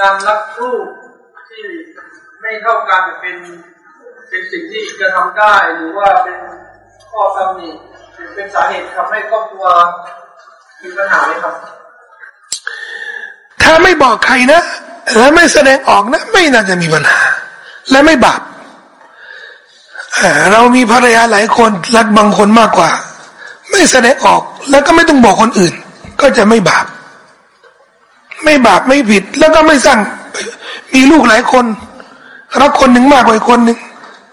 การรับรูปที่ไม่เท่ากันเป็นเป็นสิ่งที่จะทำได้หรือว่าเป็นข้อตำหนิเป็นสาเหตุทำให้ครอบครัวมีปัญหาไหมครับ ถ้าไม่บอกใครนะ และไม่แสดงออกนะ ไม่น่าจะมีปัญหา และไม่บาปเรามีภรรยาหลายคนรักบางคนมากกว่า ไม่แสดงออกแล้วก็ไม่ต้องบอกคนอื่น ก็จะไม่บาป ไม่บาปไม่ผิด แล้วก็ไม่สร้างมีลูกหลายคน รักคนหนึ่งมากกว่าคนหนึ่ง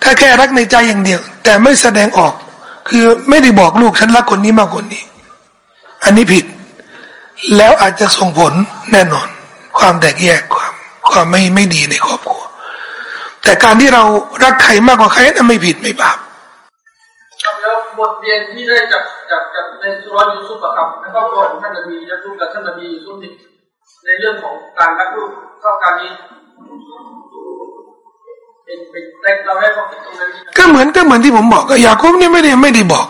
ถ้าแค่รักในใจอย่างเดียว แต่ไม่แสดงออก คือไม่ได้บอกลูกฉันรักคนนี้มากกว่านี้ อันนี้ผิด แล้วอาจจะส่งผลแน่นอน ความแตกแยกความความไม่ไม่ดีในครอบครัว แต่การที่เรารักใครมากกว่าใครนั้นไม่ผิดไม่บาปแล้วบทเรียนที่ได้จากจากจากในสุรยูซุปอะครับในครอบครัวของท่านนบียักษ์กับท่านนบีซุปนี่ในเรื่องของการรักลูกเท่ากันนี้ก็เหมือนก็เหมือนที่ผมบอกก็ยาคูบนี่ไม่ได้ไม่ได้บอก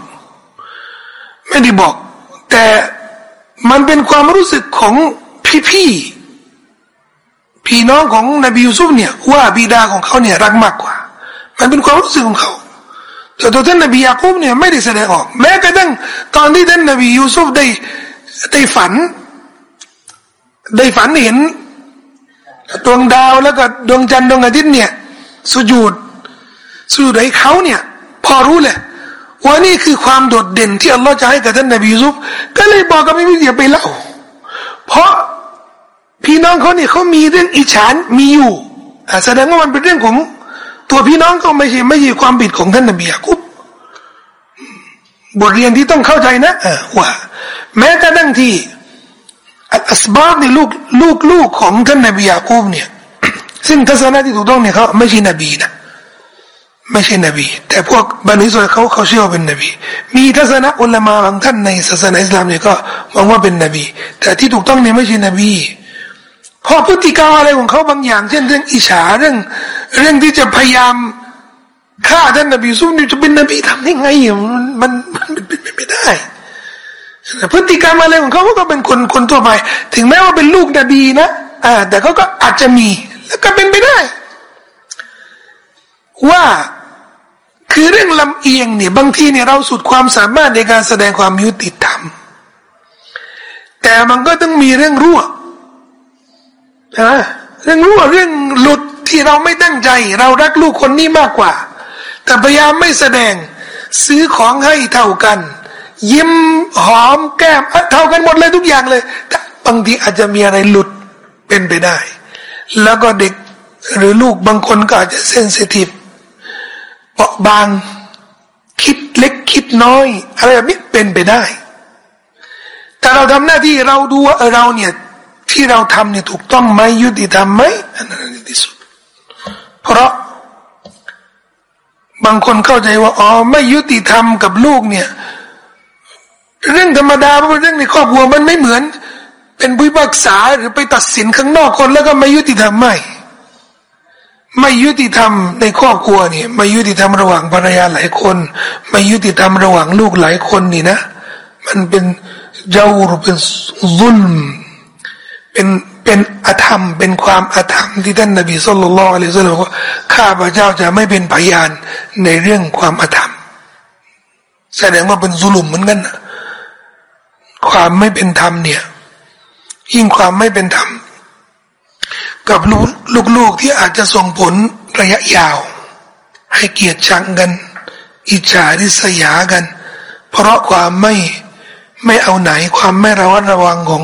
ไม่ได้บอก แต่มันเป็นความรู้สึกของพี่พี่ พี่น้องของนบียูซุฟเนี่ยว่าบิดาของเขาเนี่ยรักมากกว่า มันเป็นความรู้สึกของเขาแต่ตัวท่านนบียาคูบเนี่ยไม่ได้แสดงออก แม้กระทั่งตอนที่ท่านนบียูซุฟได้ได้ฝัน ได้ฝันเห็นดวงดาวแล้วก็ดวงจันทร์ดวงอาทิตย์เนี่ยสุญูดสุญูดให้เขาเนี่ย พอรู้เลยว่านี่คือความโดดเด่นที่อัลลอฮ์จะให้กับท่านนบียูซุฟก็เลยบอกกับไม่มีอย่าไปเล่า เพราะ พี่น้องเขาเนี่ยเขามีเรื่องอิจฉามีอยู่แสดงว่ามันเป็นเรื่องของตัวพี่น้องเขาไม่ใช่ไม่ใช่ความผิดของท่านนบียากุบบทเรียนที่ต้องเข้าใจนะว่า แม้กระทั่งที่อัสบาบเนี่ยลูกลูกลูกของท่านนบียากุบเนี่ย ซึ่งทัศนะที่ถูกต้องเนี่ยเขาไม่ใช่นบีนะไม่ใช่นบี แต่พวกบันิสุลเขาเขาเชื่อว่าเป็นนบี มีทัศนะอุลามะบางท่านในศาสนาอิสลามเนี่ยก็มองว่าเป็นนบี แต่ที่ถูกต้องเนี่ยไม่ใช่นบี เพราะพฤติกรรมอะไรของเขาบางอย่าง เช่นเรื่องอิจฉาเรื่อง เรื่องที่จะพยายามฆ่าท่านนบีซุ่มนี่จะเป็นนบีทำได้ไงมันมันมันเป็นไม่ได้พฤติกรรมอะไรของเขาก็เป็นคนคนทั่วไป ถึงแม้ว่าเป็นลูกนบีนะอ่าแต่เขาก็อาจจะมีแล้วก็เป็นไปได้ ว่าคือเรื่องลำเอียงเนี่ยบางทีเนี่ยเราสุดความสามารถในการแสดงความยุติธรรม แต่มันก็ต้องมีเรื่องรั่ว นะเรื่องรั่วเรื่องหลุดที่เราไม่ตั้งใจ เรารักลูกคนนี้มากกว่า แต่พยายามไม่แสดงซื้อของให้เท่ากัน ยิ้มหอมแก้มเท่ากันหมดเลยทุกอย่างเลยแต่บางทีอาจจะมีอะไรหลุดเป็นไปได้ แล้วก็เด็กหรือลูกบางคนก็อาจจะเซนซิทีฟเปราะบางคิดเล็กคิดน้อย อะไรแบบนี้เป็นไปได้ แต่เราทำหน้าที่เราดูว่าเราเนี่ย ที่เราทำเนี่ยถูกต้องไหมยุติธรรมไหมอันนั้นที่สุด เพราะ บางคนเข้าใจว่าอ๋อไม่ยุติธรรมกับลูกเนี่ย เรื่องธรรมดาเพราะเรื่องในครอบครัวมันไม่เหมือน เป็นผู้พิพากษาหรือไปตัดสินข้างนอกคนแล้วก็ไม่ยุติธรรมไม่ไม่ยุติธรรมในครอบครัวนี่ไม่ยุติธรรมระหว่างภรรยาหลายคน ไม่ยุติธรรมระหว่างลูกหลายคนนี่นะ มันเป็นเจ้าหรือเป็นซุล เป็นเป็นอธรรม เป็นความอธรรมที่ท่านนบีสุลต่านละอัลลอฮฺสัลลัมว่าข้าพระเจ้าจะไม่เป็นพยานในเรื่องความอธรรม แสดงว่าเป็นซุลุมเหมือนกันนะความไม่เป็นธรรมเนี่ย ยิ่งความไม่เป็นธรรม กับลูกๆที่อาจจะส่งผลระยะยาว ให้เกียรติชังกัน อิจฉาริษยากัน เพราะความไม่ไม่เอาไหนความไม่ระวัดระวังของ